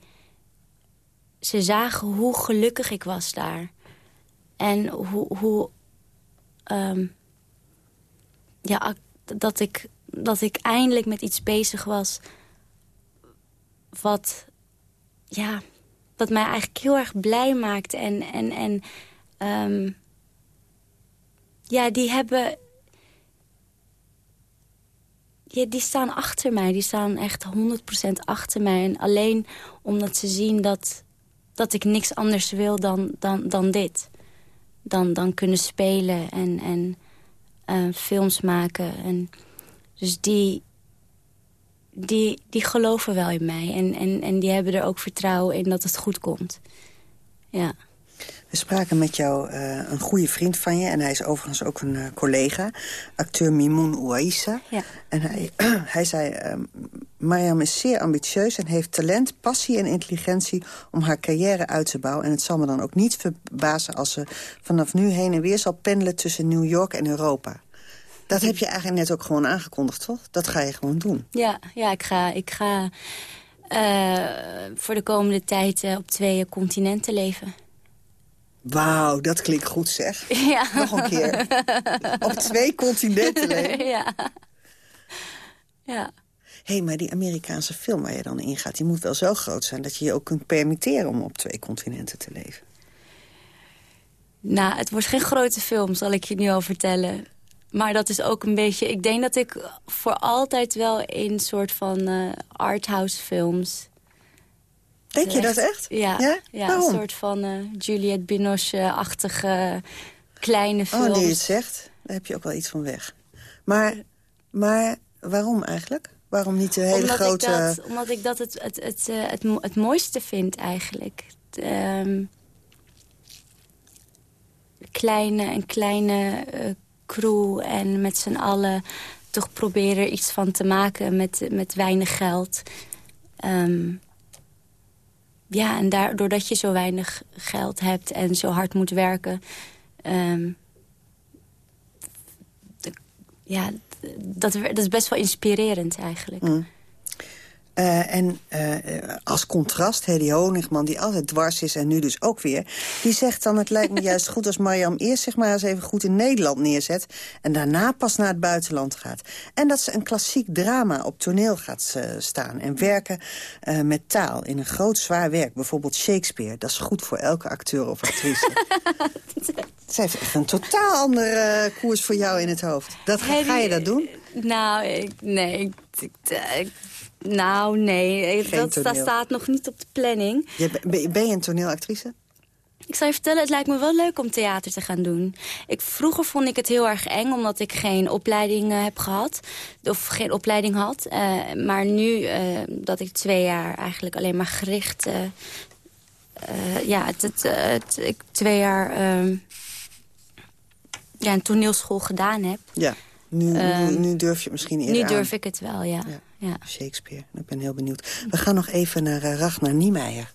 ze zagen hoe gelukkig ik was daar. En hoe, hoe um, ja, dat ik, dat ik eindelijk met iets bezig was wat, ja, wat mij eigenlijk heel erg blij maakt en, en, en Um, ja, die hebben... Ja, die staan achter mij. Die staan echt 100% achter mij. En alleen omdat ze zien dat, dat ik niks anders wil dan, dan, dan dit. Dan, dan kunnen spelen en, en uh, films maken. En, dus die, die, die geloven wel in mij. En, en, en die hebben er ook vertrouwen in dat het goed komt. Ja. We spraken met jou uh, een goede vriend van je... en hij is overigens ook een uh, collega, acteur Mimoun Ouaissa. Ja. En hij, [CLEARS THROAT] hij zei, uh, Mariam is zeer ambitieus en heeft talent, passie en intelligentie... om haar carrière uit te bouwen. En het zal me dan ook niet verbazen als ze vanaf nu heen en weer zal pendelen... tussen New York en Europa. Dat heb je eigenlijk net ook gewoon aangekondigd, toch? Dat ga je gewoon doen. Ja, ja ik ga, ik ga uh, voor de komende tijd uh, op twee continenten leven. Wauw, dat klinkt goed zeg. [LAUGHS] Ja. Nog een keer. Op twee continenten leven. [LAUGHS] Ja. Ja. Hé, hey, maar die Amerikaanse film waar je dan in gaat... die moet wel zo groot zijn dat je je ook kunt permitteren... om op twee continenten te leven. Nou, het wordt geen grote film, zal ik je nu al vertellen. Maar dat is ook een beetje... Ik denk dat ik voor altijd wel in soort van uh, arthouse films Denk je dat echt? Ja, ja? een soort van uh, Juliette Binoche-achtige kleine film. Oh, nu je het zegt, daar heb je ook wel iets van weg. Maar, maar waarom eigenlijk? Waarom niet de hele omdat grote... Ik dat, omdat ik dat het, het, het, eh, het, het, mooiste vind eigenlijk. Um, kleine en kleine uh, crew en met z'n allen toch proberen iets van te maken met, met weinig geld. Um, ja, en daar, doordat je zo weinig geld hebt en zo hard moet werken... Um, ja, dat, dat is best wel inspirerend eigenlijk. Mm. Uh, en uh, als contrast, Hedy Honigman, die altijd dwars is en nu dus ook weer... die zegt dan, het lijkt me juist [LAUGHS] goed als Mariam eerst zich maar eens even goed in Nederland neerzet... en daarna pas naar het buitenland gaat. En dat ze een klassiek drama op toneel gaat uh, staan... en werken met taal in een groot zwaar werk. Bijvoorbeeld Shakespeare, dat is goed voor elke acteur of actrice. [LAUGHS] Ze heeft echt een totaal andere koers voor jou in het hoofd. Dat, ga je dat doen? Nou, ik, nee, ik, ik nou, nee. dat, dat, staat nog niet op de planning. Je, ben je een toneelactrice? Ik zal je vertellen, het lijkt me wel leuk om theater te gaan doen. Ik, vroeger vond ik het heel erg eng, omdat ik geen opleiding uh, heb gehad. Of geen opleiding had. Uh, maar nu, uh, dat ik twee jaar eigenlijk alleen maar gericht... ja, het, het, het, ik twee jaar ehm, ja, een toneelschool gedaan heb. Ja, nu, nu, nu, durf je het misschien eerder Nu durf ik het wel, ja. ja. Ja. Shakespeare, ik ben heel benieuwd. We gaan nog even naar Ragnar Niemeyer.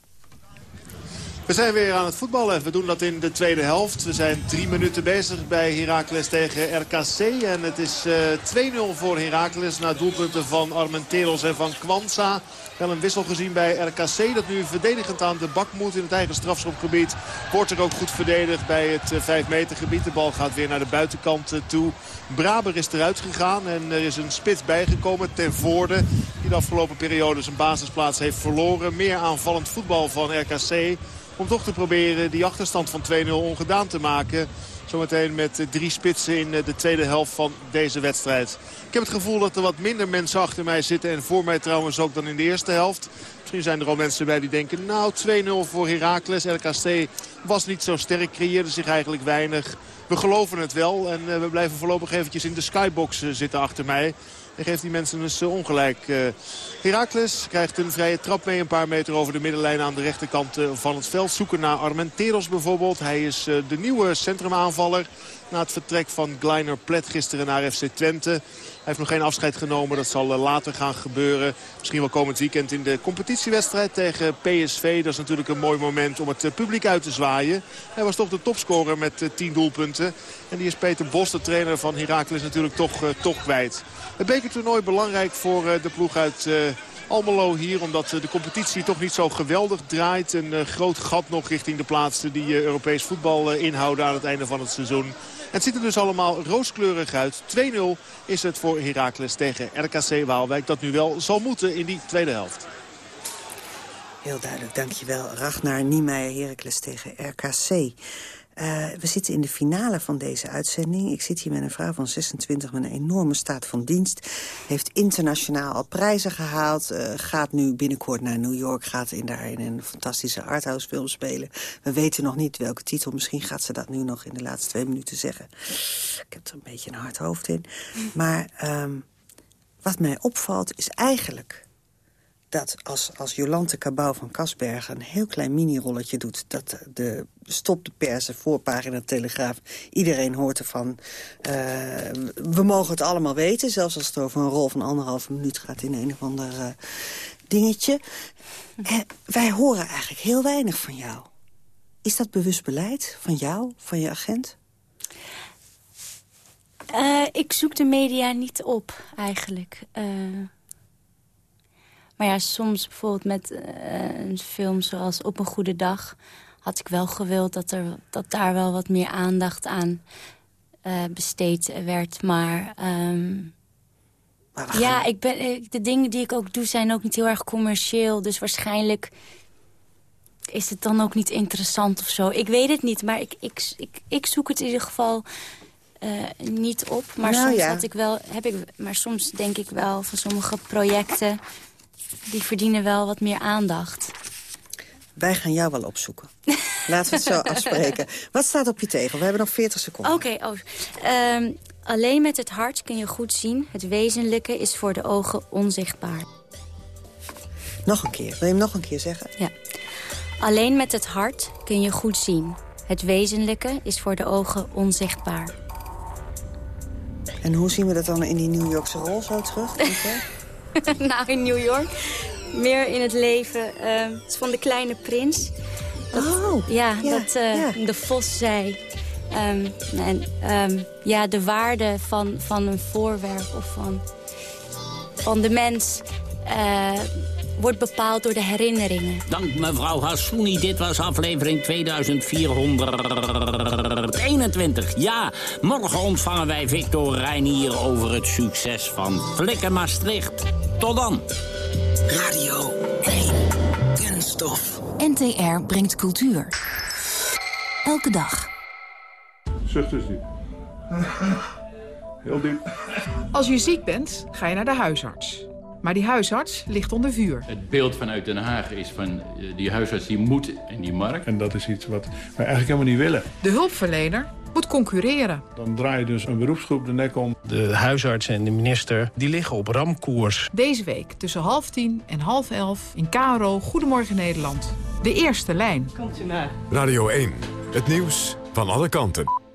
We zijn weer aan het voetballen. We doen dat in de tweede helft. We zijn drie minuten bezig bij Heracles tegen RKC. En het is uh, 2-0 voor Heracles na doelpunten van Armenteros en van Kwanza. Wel een wissel gezien bij RKC dat nu verdedigend aan de bak moet in het eigen strafschopgebied. Wordt er ook goed verdedigd bij het 5 meter gebied. De bal gaat weer naar de buitenkant toe. Braber is eruit gegaan en er is een spits bijgekomen ten voorde. Die de afgelopen periode zijn basisplaats heeft verloren. Meer aanvallend voetbal van RKC. Om toch te proberen die achterstand van 2-0 ongedaan te maken. Zometeen met drie spitsen in de tweede helft van deze wedstrijd. Ik heb het gevoel dat er wat minder mensen achter mij zitten. En voor mij trouwens ook dan in de eerste helft. Misschien zijn er al mensen bij die denken... nou, 2-0 voor Heracles. RKC was niet zo sterk, creëerde zich eigenlijk weinig. We geloven het wel en we blijven voorlopig eventjes in de skybox zitten achter mij. En geeft die mensen dus ongelijk. Heracles krijgt een vrije trap mee. Een paar meter over de middenlijn aan de rechterkant uh, van het veld. Zoeken naar Armenteros bijvoorbeeld. Hij is uh, de nieuwe centrumaanvaller. Na het vertrek van Gleiner Plet gisteren naar FC Twente. Hij heeft nog geen afscheid genomen. Dat zal later gaan gebeuren. Misschien wel komend weekend in de competitiewedstrijd tegen PSV. Dat is natuurlijk een mooi moment om het publiek uit te zwaaien. Hij was toch de topscorer met 10 doelpunten. En die is Peter Bos, de trainer van Heracles, natuurlijk toch, toch kwijt. Het bekertoernooi belangrijk voor de ploeg uit Almelo hier. Omdat de competitie toch niet zo geweldig draait. Een groot gat nog richting de plaatsen die Europees voetbal inhouden aan het einde van het seizoen. Het ziet er dus allemaal rooskleurig uit. 2-0 is het voor Heracles tegen RKC Waalwijk. Dat nu wel zal moeten in die tweede helft. Heel duidelijk, dankjewel. Ragnar Niemeyer, Heracles tegen RKC. Uh, we zitten in de finale van deze uitzending. Ik zit hier met een vrouw van 26 met een enorme staat van dienst. Heeft internationaal al prijzen gehaald. Uh, gaat nu binnenkort naar New York. Gaat in daar in een fantastische arthouse film spelen. We weten nog niet welke titel. Misschien gaat ze dat nu nog in de laatste twee minuten zeggen. Ik heb er een beetje een hard hoofd in. Maar um, wat mij opvalt is eigenlijk dat als, als Jolante Cabau van Kasbergen een heel klein mini-rolletje doet... dat de stop de persen, voorpagina Telegraaf, iedereen hoort ervan. Uh, we mogen het allemaal weten, zelfs als het over een rol van anderhalve minuut gaat... in een of ander uh, dingetje. Uh, wij horen eigenlijk heel weinig van jou. Is dat bewust beleid van jou, van je agent? ik zoek de media niet op, eigenlijk... Maar ja, soms bijvoorbeeld met uh, een film zoals Op een Goede Dag... had ik wel gewild dat, er, dat daar wel wat meer aandacht aan uh, besteed werd. Maar, um, maar ja, ik ben, de dingen die ik ook doe zijn ook niet heel erg commercieel. Dus waarschijnlijk is het dan ook niet interessant of zo. Ik weet het niet, maar ik, ik, ik, ik zoek het in ieder geval... Uh, niet op, maar nou, soms ja. had ik wel, heb ik, maar soms denk ik wel van sommige projecten die verdienen wel wat meer aandacht. Wij gaan jou wel opzoeken. Laten we het zo [LAUGHS] afspreken. Wat staat op je tegel? We hebben nog 40 seconden. Oké, okay, oh. um, alleen met het hart kun je goed zien. Het wezenlijke is voor de ogen onzichtbaar. Nog een keer. Wil je hem nog een keer zeggen? Ja. Alleen met het hart kun je goed zien. Het wezenlijke is voor de ogen onzichtbaar. En hoe zien we dat dan in die New Yorkse rol zo terug? [LAUGHS] [LAUGHS] nou, in New York. Meer in het leven uh, van de kleine prins. Dat, oh, ja, dat uh, de vos zei. Um, en um, ja, de waarde van, van een voorwerp of van, van de mens... Uh, wordt bepaald door de herinneringen. Dank mevrouw Hassouni. Dit was aflevering 2421. Ja, morgen ontvangen wij Victor Reinier over het succes van Flikken Maastricht. Tot dan. Radio 1. Kunststof. NTR brengt cultuur. Elke dag. Zucht eens diep. Heel diep. Als je ziek bent, ga je naar de huisarts. Maar die huisarts ligt onder vuur. Het beeld vanuit Den Haag is van eh, die huisarts die moet in die markt. En dat is iets wat wij eigenlijk helemaal niet willen. De hulpverlener moet concurreren. Dan draai je dus een beroepsgroep de nek om. De huisarts en de minister die liggen op ramkoers. Deze week tussen half tien en half elf in KRO Goedemorgen Nederland. De eerste lijn. Radio 1, het nieuws van alle kanten.